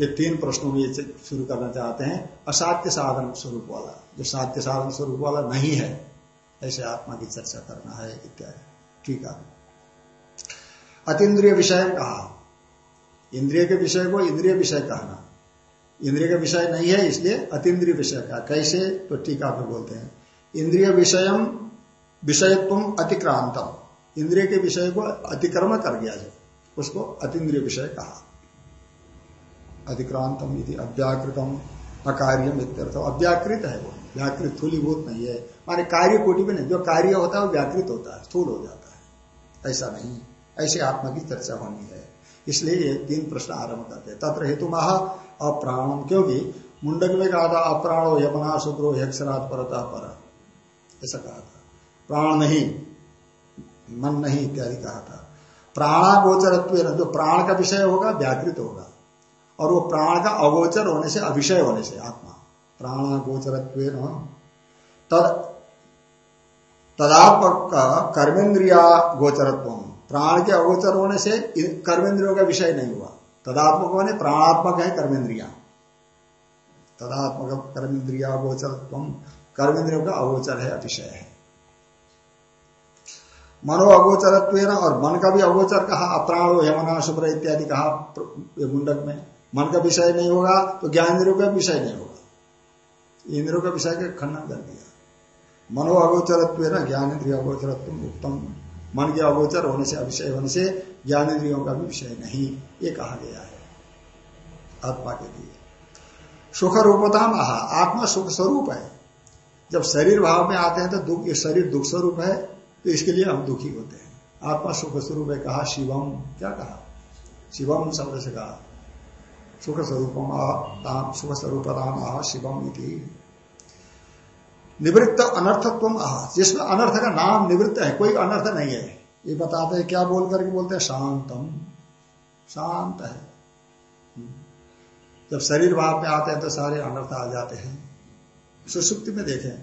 S1: ये तीन प्रश्नों में शुरू करना चाहते हैं। असाध्य साधन स्वरूप वाला। जो साध्य साधन स्वरूप वाला नहीं है, ऐसे आत्मा की चर्चा करना है, इत्यादि। ठीक है। अतीन्द्रिय विषय कहा। इंद्रिय के विषय को इंद्रिय विषय कहना। इंद्रिय का विषय नहीं है, इसलिए अतिद्रिय विषय कहा। कैसे? तो टीका में बोलते हैं। इंद्रिय विषय विषयत्व अतिक्रांतम। इंद्रिय के विषय को अतिक्रम कर गया जो उसको अतिद्रिय विषय कहा। अतिक्रांतम यदि अव्याकृतम अकार्यम इत्यर्थ। अव्याकृत है वो। व्याकृत थूलीभूत नहीं है। माने कार्य कोटि में नहीं। जो कार्य होता है वो व्याकृत होता है, स्थूल हो जाता है। ऐसा नहीं। ऐसे आत्मा की चर्चा होनी है। इसलिए ये तीन प्रश्न आरंभ करते हैं। तत्र हेतु महा अप्राणम क्योंकि मुंडक में कहा था, अप्राणो यमना शुक्रो यक्षरात परता पर। ऐसा कहा था। प्राण नहीं, मन नहीं इत्यादि कहा था। प्राणागोचरत्व जो प्राण का विषय होगा, व्याकृत होगा। और वो प्राण का अगोचर होने से अभिषय होने से, आत्मा। प्राणागोचर तद तदात्मक कर्मेंद्रिया गोचरत्व प्राण के अगोचर होने से कर्मेंद्रियों का विषय नहीं हुआ। तदात्मक होने प्राणात्मक है कर्मेंद्रिया। तदात्मक कर्मेंद्रिया गोचरत्व कर्मेंद्रियों का अगोचर है, अतिशय है। मनो अगोचर और मन का भी अगोचर कहा, अप्राणो यमना शुभ्र इत्यादि कहा मुंडक में। मन का विषय नहीं होगा तो ज्ञान इंद्रियों का विषय नहीं होगा। इंद्रियों का विषय का खंडन कर दिया। मनो अगोचरत्व ज्ञान इंद्रिय अगोचरत्व उत्तम मन के अगोचर होने से अविषय होने से ज्ञान इंद्रियों का भी विषय नहीं। ये कहा गया है। आत्मा के लिए। सुख रूपता महा आत्मा सुख स्वरूप है। जब शरीर भाव में आते हैं तो दुख, ये शरीर दुख स्वरूप है तो इसके लिए हम दुखी होते हैं। आत्मा सुख स्वरूप है, कहा शिवम। क्या कहा? शिवम शब्द से कहा। सुख स्वरूप सुख स्वरूपता शिवम इति। निवृत्त अनर्थत्व आह। जिसमें अनर्थ का नाम निवृत्त है, कोई अनर्थ नहीं है। ये बताते हैं, क्या बोल करके बोलते हैं? शांतम। शांत है। जब शरीर भाव में आते हैं तो सारे अनर्थ आ जाते हैं। सुसुप्ति में देखें।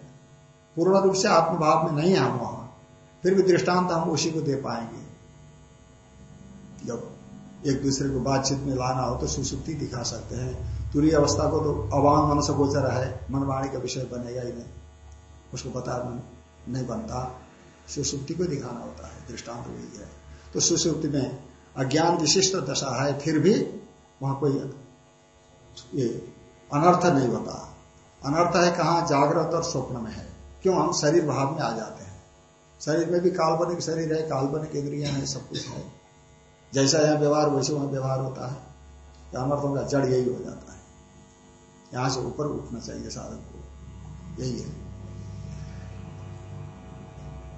S1: पूर्ण रूप से आत्मभाव में नहीं है हम वहाँ। फिर भी दृष्टांत हम उसी को दे पाएँगे। जब एक दूसरे को बातचीत में लाना हो तो सुसुप्ति दिखा सकते हैं। तुरी अवस्था को तो अवान मन से गोचर है, मनवाणी का विषय बनेगा ही नहीं। उसको बता नहीं बनता। सुसुप्ति को दिखाना होता है, दृष्टांत वही है। तो सुसुप्ति में अज्ञान विशिष्ट दशा है, फिर भी वहाँ कोई ये अनर्थ नहीं होता। अनर्थ है कहा? जागृत और स्वप्न में है। क्यों? हम शरीर भाव में आ जाते हैं। शरीर में भी काल्पनिक शरीर है, काल्पनिक इंद्रिया है, सब कुछ है। जैसा यहाँ व्यवहार, वैसे वहाँ व्यवहार होता है। अनर्थों का जड़ यही हो जाता है। यहाँ से ऊपर उठना चाहिए साधक को। यही है।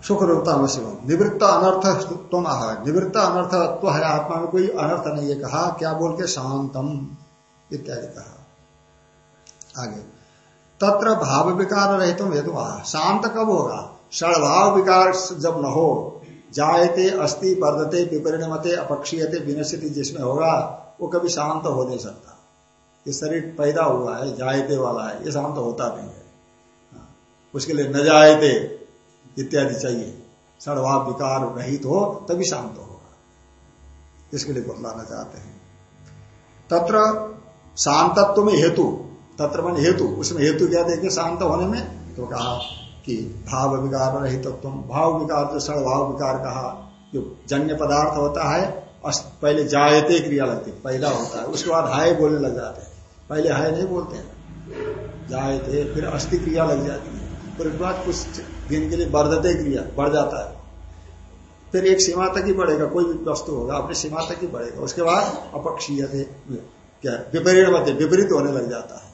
S1: सुख रूपता शिवम निवृत्त अनर्थ तुम आह निवृत्त अनर्थ तो है आत्मा में कोई अनर्थ नहीं है। कहा क्या बोल के शांतम? इत्यादि कहा। आगे। तत्र भाव विकार रहे तुम हेतु शांत कब होगा? षणभाव विकार जब न हो जायते अस्थि वर्धते विपरिणमते अपक्षीयते विनश्यति जिसमें होगा वो कभी शांत हो नहीं सकता। ये शरीर पैदा हुआ है जायते वाला है ये शांत होता नहीं है। हाँ, उसके लिए न जायते इत्यादि चाहिए। सड़भाव विकार रहित हो, तभी शांत होगा। इसके लिए बतलाना चाहते हैं। तत्र शांतत्व में हेतु, तत्र मन हेतु, उसमें हेतु क्या देखे? शांत होने में तो कहा कि भाव विकार रहित भाव विकार जो सड़भाव विकार कहा, जो जन्य पदार्थ होता है पहले जायते क्रिया लगती पैदा होता है, उसके बाद हाय बोलने लग जाते हैं। पहले हाय नहीं बोलते हैं। जायते, फिर अस्थि क्रिया लग जाती है। फिर उसके बाद कुछ दिन के लिए वर्धते क्रिया बढ़ जाता है। फिर एक सीमा तक ही बढ़ेगा, कोई भी वस्तु होगा, अपनी सीमा तक ही बढ़ेगा। उसके बाद अपक्षीय क्या विपरीत मत विपरीत होने लग जाता है।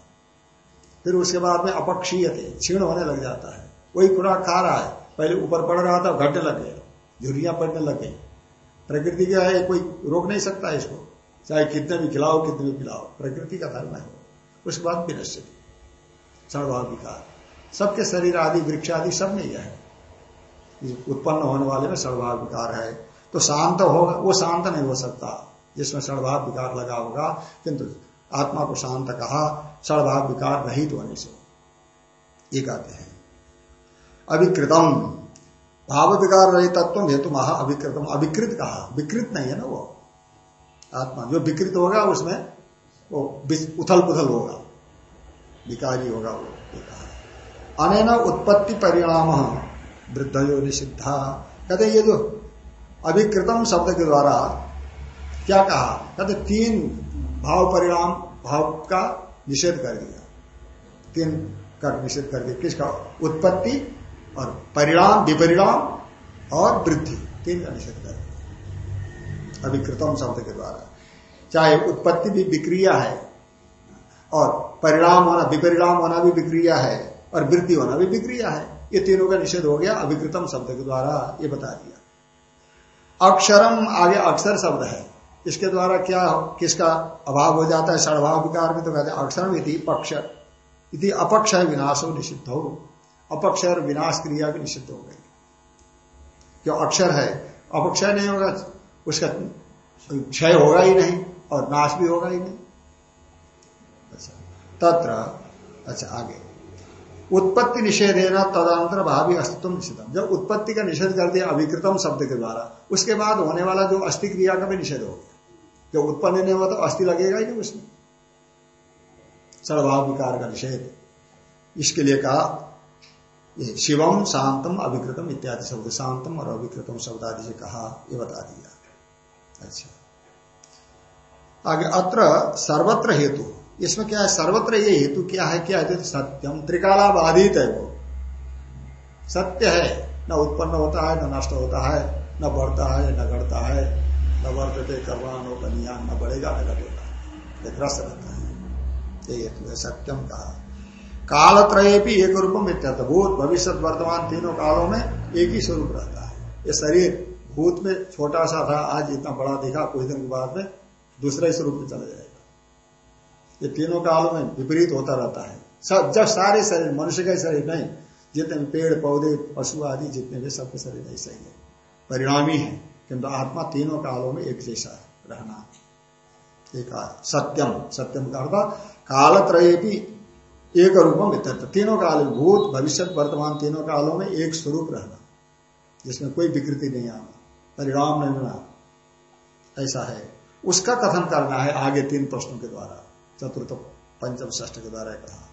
S1: फिर उसके बाद में अपक्षीय थे, क्षीण होने लग जाता है। वही खुराक खा रहा है, पहले ऊपर पड़ रहा था घटने लग गया झुरियाँ पड़ने लग गई। प्रकृति क्या है, कोई रोक नहीं सकता इसको। चाहे कितने भी खिलाओ, कितने भी पिलाओ, प्रकृति का धर्म है। उसके बाद विनश्य सर्वभाव विकार सबके शरीर आदि, वृक्ष आदि सब में यह है उत्पन्न होने वाले में सड़भाव विकार है। तो शांत होगा, वो शांत नहीं हो सकता। जिसमें सड़भाव विकार लगा होगा, किंतु आत्मा को शांत कहा सड़भाव विकार रहित होने से। ये कहते हैं। अभिकृतम भाव विकार रहित तत्व हेतु महा अभिकृतम अभिकृत कहा, विकृत नहीं है ना वो? आत्मा जो विकृत होगा, उसमें वो उथल पुथल होगा। विकारी होगा वो। अनेन उत्पत्ति परिणाम। वृद्ध जो निषिद्धा। कहते ये जो अभिकृतम शब्द के द्वारा क्या कहा? कहते तीन भाव परिणाम, भाव का निषेध कर दिया। तीन का निषेध कर दिया। किसका? उत्पत्ति और परिणाम, विपरिणाम और वृद्धि। तीन का निषेध कर दिया। अभिकृतम शब्द के द्वारा। चाहे उत्पत्ति भी विक्रिया है और परिणाम होना, विपरिणाम होना भी विक्रिया है और वृद्धि होना भी विक्रिया है। ये तीनों का निषेध हो गया अभिकृतम शब्द के द्वारा ये बता दिया। अक्षरम आगे अक्षर शब्द है। इसके द्वारा क्या किसका अभाव हो जाता है? सड़भाव विकार में तो कहते हैं अक्षरम इति पक्ष। इति अपक्ष विनाश हो निषिद्ध हो। अपक्ष और विनाश क्रिया भी निषिद्ध हो गई। जो अक्षर है अपक्षय नहीं होगा, उसका क्षय होगा ही नहीं और नाश भी होगा ही नहीं। अच्छा तत्र अच्छा आगे। उत्पत्ति निषेध है ना तदंतर भावी अस्तित्व निषेधम। जब उत्पत्ति का निषेध कर दिया अभिकृतम शब्द के द्वारा, उसके बाद होने वाला जो अस्थि क्रिया का भी निषेध हो गया। जब उत्पन्न नहीं हुआ तो अस्थि लगेगा ही नहीं उसमें। सड़भाव विकार का निषेध। इसके लिए कहा शिवम, शांतम अभिकृतम इत्यादि शब्द, शांतम और अभिकृतम शब्द आदि से कहा, ये बता दिया। अच्छा। आगे, अत्र सर्वत्र हेतु। इसमें क्या है? सर्वत्र ये हेतु क्या है? क्या है? सत्यम त्रिकाला बाधित है वो। सत्य है। न उत्पन्न होता है, न नष्ट होता है, न बढ़ता है, न घटता है। न वर्तते कर्वान हो बनियान न बढ़ेगा, न घटेगा। ये ग्रस्त रहता है। ये हेतु है, सत्यम कहा काल त्रय भी एक रूपम इत्यर्थ। भूत, भविष्य, वर्तमान तीनों कालों में एक ही स्वरूप रहता है। ये शरीर भूत में छोटा सा था, आज इतना बड़ा दिखा, कुछ दिन के बाद में दूसरे स्वरूप में चला जाएगा। ये तीनों कालों में विपरीत होता रहता है। सब जब सारे शरीर, मनुष्य का शरीर नहीं, जितने पेड़, पौधे, पशु आदि, जितने भी सबके शरीर ऐसे ही है। परिणामी है, किंतु आत्मा तीनों कालों में एक जैसा रहना। एक सत्यम सत्यम का अर्थ काल त्रय भी एक रूपम तीनों काल भूत, भविष्य, वर्तमान तीनों कालों में एक स्वरूप रहना। जिसमें कोई विकृति नहीं आना, परिणाम नहीं ऐसा है। उसका कथन करना है आगे तीन प्रश्नों के द्वारा। चतुर्थ पंचम ष्ठ के द्वारा कहा।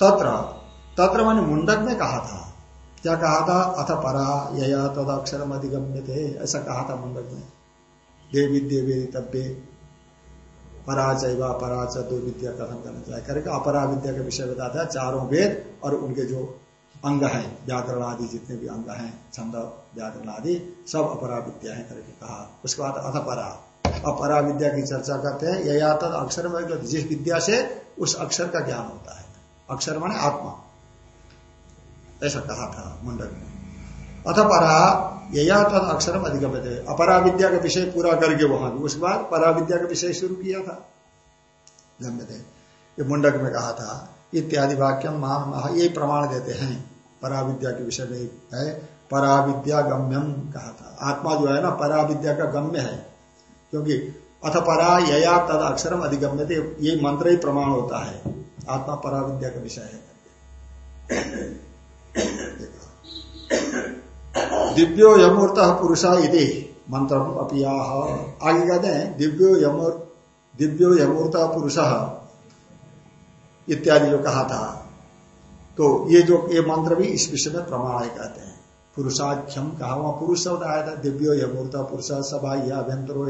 S1: तत्र तत्र मैंने मुंडक में कहा था। क्या कहा था? अथ परा, यया तद अक्षरम अधिगम्य थे ऐसा कहा था मुंडक में देवी देवी तब्बे पराचयवा पराच दो विद्या कथन करना चाहिए करेगा अपरा विद्या का विषय बताता है, चारों वेद और उनके जो अंग है, व्याकरण आदि, जितने भी अंग हैं, छंद, व्याकरण आदि, सब अपरा विद्या है करके कहा। उसके बाद अथ परा। अपरा विद्या की चर्चा करते हैं। यया तद अक्षर में जिस विद्या से उस अक्षर का ज्ञान होता है। अक्षर माने आत्मा। ऐसा कहा था मुंडक में अथ परा यया तद अक्षरम अधिगम्य अपरा विद्या का विषय पूरा करके वहाँ उसके बाद परा विद्या का विषय शुरू किया था। गम्य थे ये मुंडक में कहा था, इत्यादि वाक्यम मान महा, ये प्रमाण देते हैं। परा विद्या के विषय में है। परा विद्या गम्यम कहा था। आत्मा जो है ना परा विद्या का गम्य है। क्योंकि अथ परा यया तद अक्षरम अधिगम्य ये मंत्र ही प्रमाण होता है। आत्मा परा विद्या का विषय है। दिव्यो यमूर्त पुरुषा इति मंत्र आगे कहते हैं, दिव्यो यमूर, दिव्यो यमूर्त पुरुष इत्यादि जो कहा था। तो ये जो, ये मंत्र भी इस विषय में प्रमाण है कहते हैं। पुरुषाख्यम कहा वहाँ पुरुष शब्द आया था दिव्यो यमूर्त पुरुष सभा यह अभ्यंतरो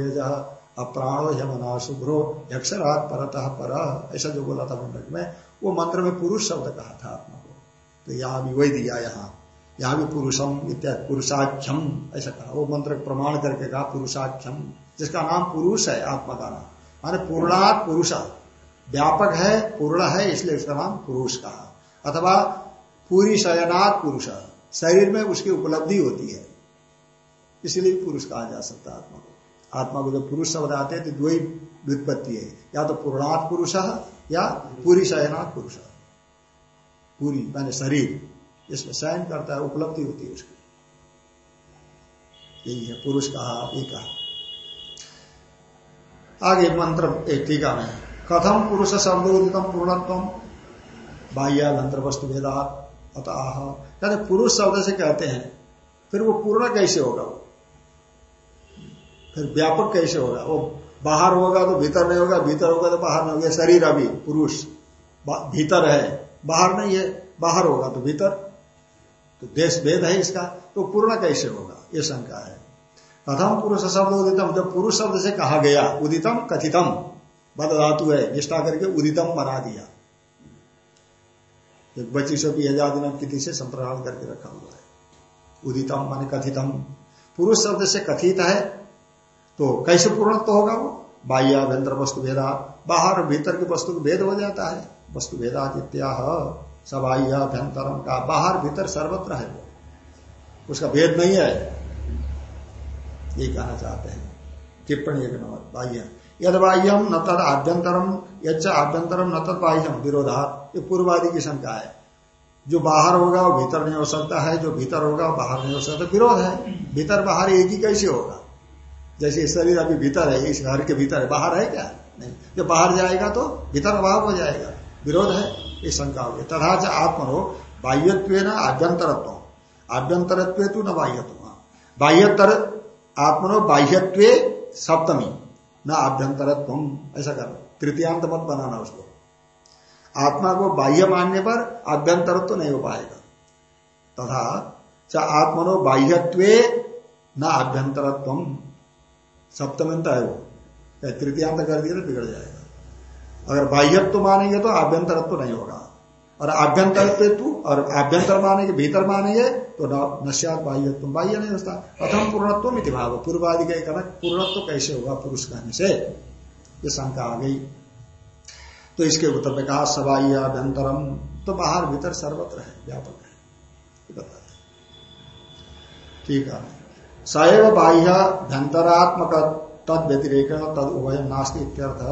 S1: अप्राणो यमना शुभ्रो यक्षरात परत पर। ऐसा जो बोला था मंत्र में, वो मंत्र में पुरुष शब्द कहा था आत्मा को। तो यहाँ भी वही दिया यहाँ। यहाँ भी पुरुषम इत्यादि पुरुषाख्यम, ऐसा कहा। वो मंत्र प्रमाण करके कहा, पुरुषाख्यम, जिसका नाम पुरुष है आत्मा का नाम। माने पूर्णात् पुरुष। व्यापक है, पूर्ण है, इसलिए उसका नाम पुरुष कहा। अथवा पूरी शयनात् पुरुष। शरीर में उसकी उपलब्धि होती है। इसलिए पुरुष कहा जा सकता है आत्मा को। आत्मा को जब पुरुष शब्द आते हैं तो दो ही व्युत्पत्ति है। या तो पूर्णात् पुरुष, या पूरी शयनात् पुरुष। पूरी मैंने शरीर। इसमें शयन करता है, उपलब्धि होती है उसकी। यही है, पुरुष कहा, ये कहा। आगे मंत्र, एक टीका में। कथम पुरुष शब्दोदितम पूर्णत्व? बाह्य मंत्र वस्तु भेदा अतः कहते पुरुष शब्द से कहते हैं, फिर वो पूर्ण कैसे होगा? फिर व्यापक कैसे होगा? वो बाहर होगा तो भीतर नहीं होगा, भीतर होगा तो बाहर नहीं होगा। शरीर अभी, पुरुष भीतर है। बाहर नहीं है, बाहर होगा तो भीतर। तो देश भेद है इसका तो पूर्ण कैसे होगा? ये शंका है। प्रथम पुरुष शब्द उदितम। जब पुरुष शब्द से कहा गया, उदितम, कथितम बद धातु है, निष्ठा करके उदितम बना दिया। एक बची सो भी हज़ार दिन किति से संप्रदान करके रखा हुआ है। उदितम मान कथितम। पुरुष शब्द से कथित है तो कैसे पूर्ण तो होगा वो? बाह्याभ्यंतर वस्तु भेदा। बाहर भीतर की वस्तु को भेद हो जाता है। वस्तु भेदा इत्या सबाह्य अभ्यंतरम का बाहर भीतर सर्वत्र है वो। उसका भेद नहीं है। ये कहना चाहते हैं। टिप्पणी एक नंबर, बाह्य। यद बाह्यम न तद आभ्यंतरम यच्च आभ्यंतरम न तद बाह्यम विरोधात ये पूर्वादि की शंका है। जो बाहर होगा, वो भीतर नहीं हो सकता है। जो भीतर होगा, वो बाहर नहीं हो सकता। विरोध है। भीतर बाहर एक ही कैसे होगा? जैसे शरीर अभी भीतर है, इस घर के भीतर है। बाहर है क्या? नहीं। जब बाहर जाएगा तो भीतर अभाव हो जाएगा। विरोध है। ये शंका होगी तथा च आत्मनो बाह्यत्व न आभ्यंतरत्व आभ्यंतरत्व तो न बाह्यत्व। बाह्यतर आत्मनो बाह्यत्व सप्तमी। न आभ्यंतरत्व ऐसा कर। तृतीयांत मत बनाना उसको। आत्मा को बाह्य मानने पर आभ्यंतरत्व नहीं हो पाएगा। तथा च आत्मनो बाह्यत्व न आभ्यंतरत्व सप्तमंत है वो। तृतीयांत कर दिया तो बिगड़ जाएगा। अगर बाह्यत्व मानेंगे तो आभ्यंतरत्व नहीं होगा। और आभ्यंतर और आभ्यंतर मानेंगे भीतर मानेंगे तो नश्यात बाह्य तुम बाह्य नहीं होता। प्रथम पूर्णत्व मिति भाव। पूर्वादि का कहना पूर्णत्व कैसे होगा पुरुष कहने से? ये शंका आ गई। तो इसके उत्तर में कहा सबाई अभ्यंतरम तो बाहर भीतर सर्वत्र है, व्यापक है। ठीक है। सैव बाह्य भ्यंतरात्मक तद व्यतिरेक तद उभय नास्ती इत्यर्थ।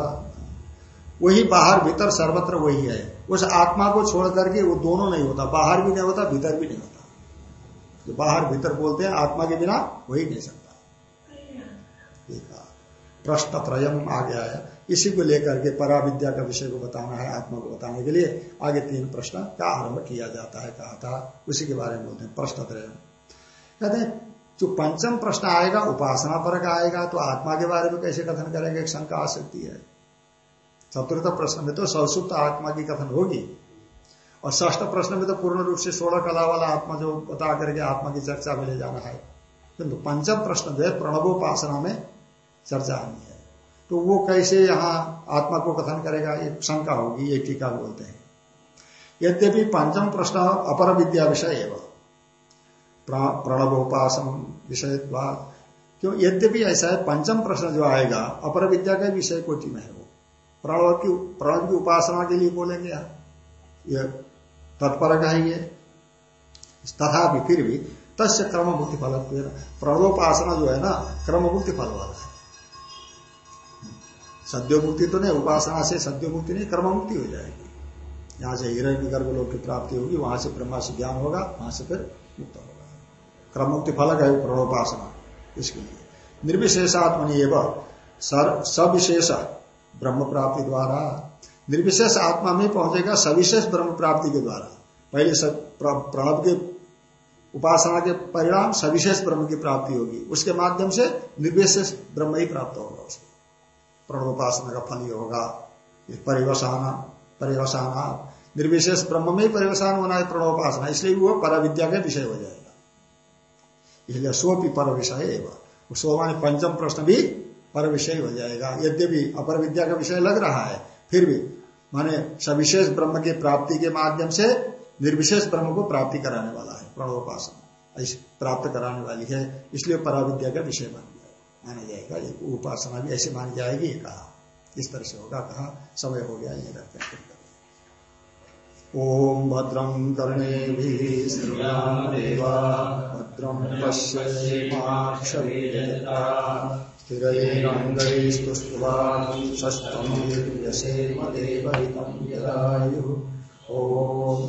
S1: वही बाहर भीतर सर्वत्र वही है। उस आत्मा को छोड़ करके वो दोनों नहीं होता, बाहर भी नहीं होता, भीतर भी नहीं होता। जो बाहर भीतर बोलते हैं, आत्मा के बिना वही नहीं सकता। प्रश्न त्रयम आ गया है इसी को लेकर के पराविद्या का विषय को बताना है, आत्मा को बताने के लिए। आगे तीन प्रश्न का आरंभ किया जाता है, कहा था, उसी के बारे में बोलते हैं प्रश्न त्रयम कहते हैं, जो पंचम प्रश्न आएगा, उपासना पर आएगा तो आत्मा के बारे में कैसे कथन करेंगे? एक शंका आ सकती है। चतुर्थ प्रश्न में तो सौसुप्त आत्मा की कथन होगी। और ष्ठ प्रश्न में तो पूर्ण रूप से सोलह कला वाला आत्मा जो बता करके आत्मा की चर्चा में ले जाना है। किंतु पंचम प्रश्न जो है, प्रणवोपासना में चर्चा आनी है। तो वो कैसे यहाँ आत्मा को कथन करेगा, एक शंका होगी ये टीका बोलते हैं। यद्यपि पंचम प्रश्न अपर विद्या विषय एवं प्रणवोपासन विषय क्यों? यद्यपि ऐसा है, पंचम प्रश्न जो आएगा, अपर विद्या का विषय कोटि में है वो। प्रणव की प्रणव की उपासना के लिए बोलेंगे ये तत्पर कहेंगे। तथा भी फिर भी तस्य क्रम मुक्ति फल प्रणवोपासना जो है ना क्रम मुक्ति फल वाला है। सद्यो मुक्ति तो नहीं, उपासना से सद्यो मुक्ति नहीं क्रम मुक्ति हो जाएगी। यहाँ से हिरण गर्भ लोग की प्राप्ति होगी, वहाँ से ब्रह्मा से ज्ञान होगा, वहाँ से फिर मुक्त होगा। क्रम मुक्ति फलक है प्रणोपासना, इसके लिए। निर्विशेषात्मनि एवं सविशेष ब्रह्म प्राप्ति द्वारा, निर्विशेष आत्मा में पहुंचेगा सविशेष ब्रह्म प्राप्ति के द्वारा। पहले सब प्रणव के उपासना के परिणाम सविशेष ब्रह्म की प्राप्ति होगी। उसके माध्यम से निर्विशेष ब्रह्म ही प्राप्त होगा उसको। प्रणवोपासना का फल ही होगा परिवसाना परिवसाना। निर्विशेष ब्रह्म में ही परिवसान होना है प्रणवोपासना, इसलिए वो पर विद्या का विषय हो जाएगा। इसलिए सोपी पर विषय एवं सो माने पंचम प्रश्न भी पर विषय हो जाएगा। यद्यपि अपर विद्या का विषय लग रहा है, फिर भी माने सविशेष ब्रह्म की प्राप्ति के माध्यम से निर्विशेष ब्रह्म को प्राप्ति कराने वाला है प्रणवोपासना ऐसी प्राप्त कराने वाली है, इसलिए पराविद्या का विषय बन गया। माना जाएगा उपासना भी ऐसे मानी जाएगी, ये कहा। इस तरह से होगा, कहा, समय हो गया, ये रहते हैं। ॐ भद्रं कर्णेभिः भद्रं पश्येमाक्षभिर्यता स्थिरैरङ्गैस्तुष्ट्वांशस्तमेर्यसेमदेवहितं यदायुः ॐ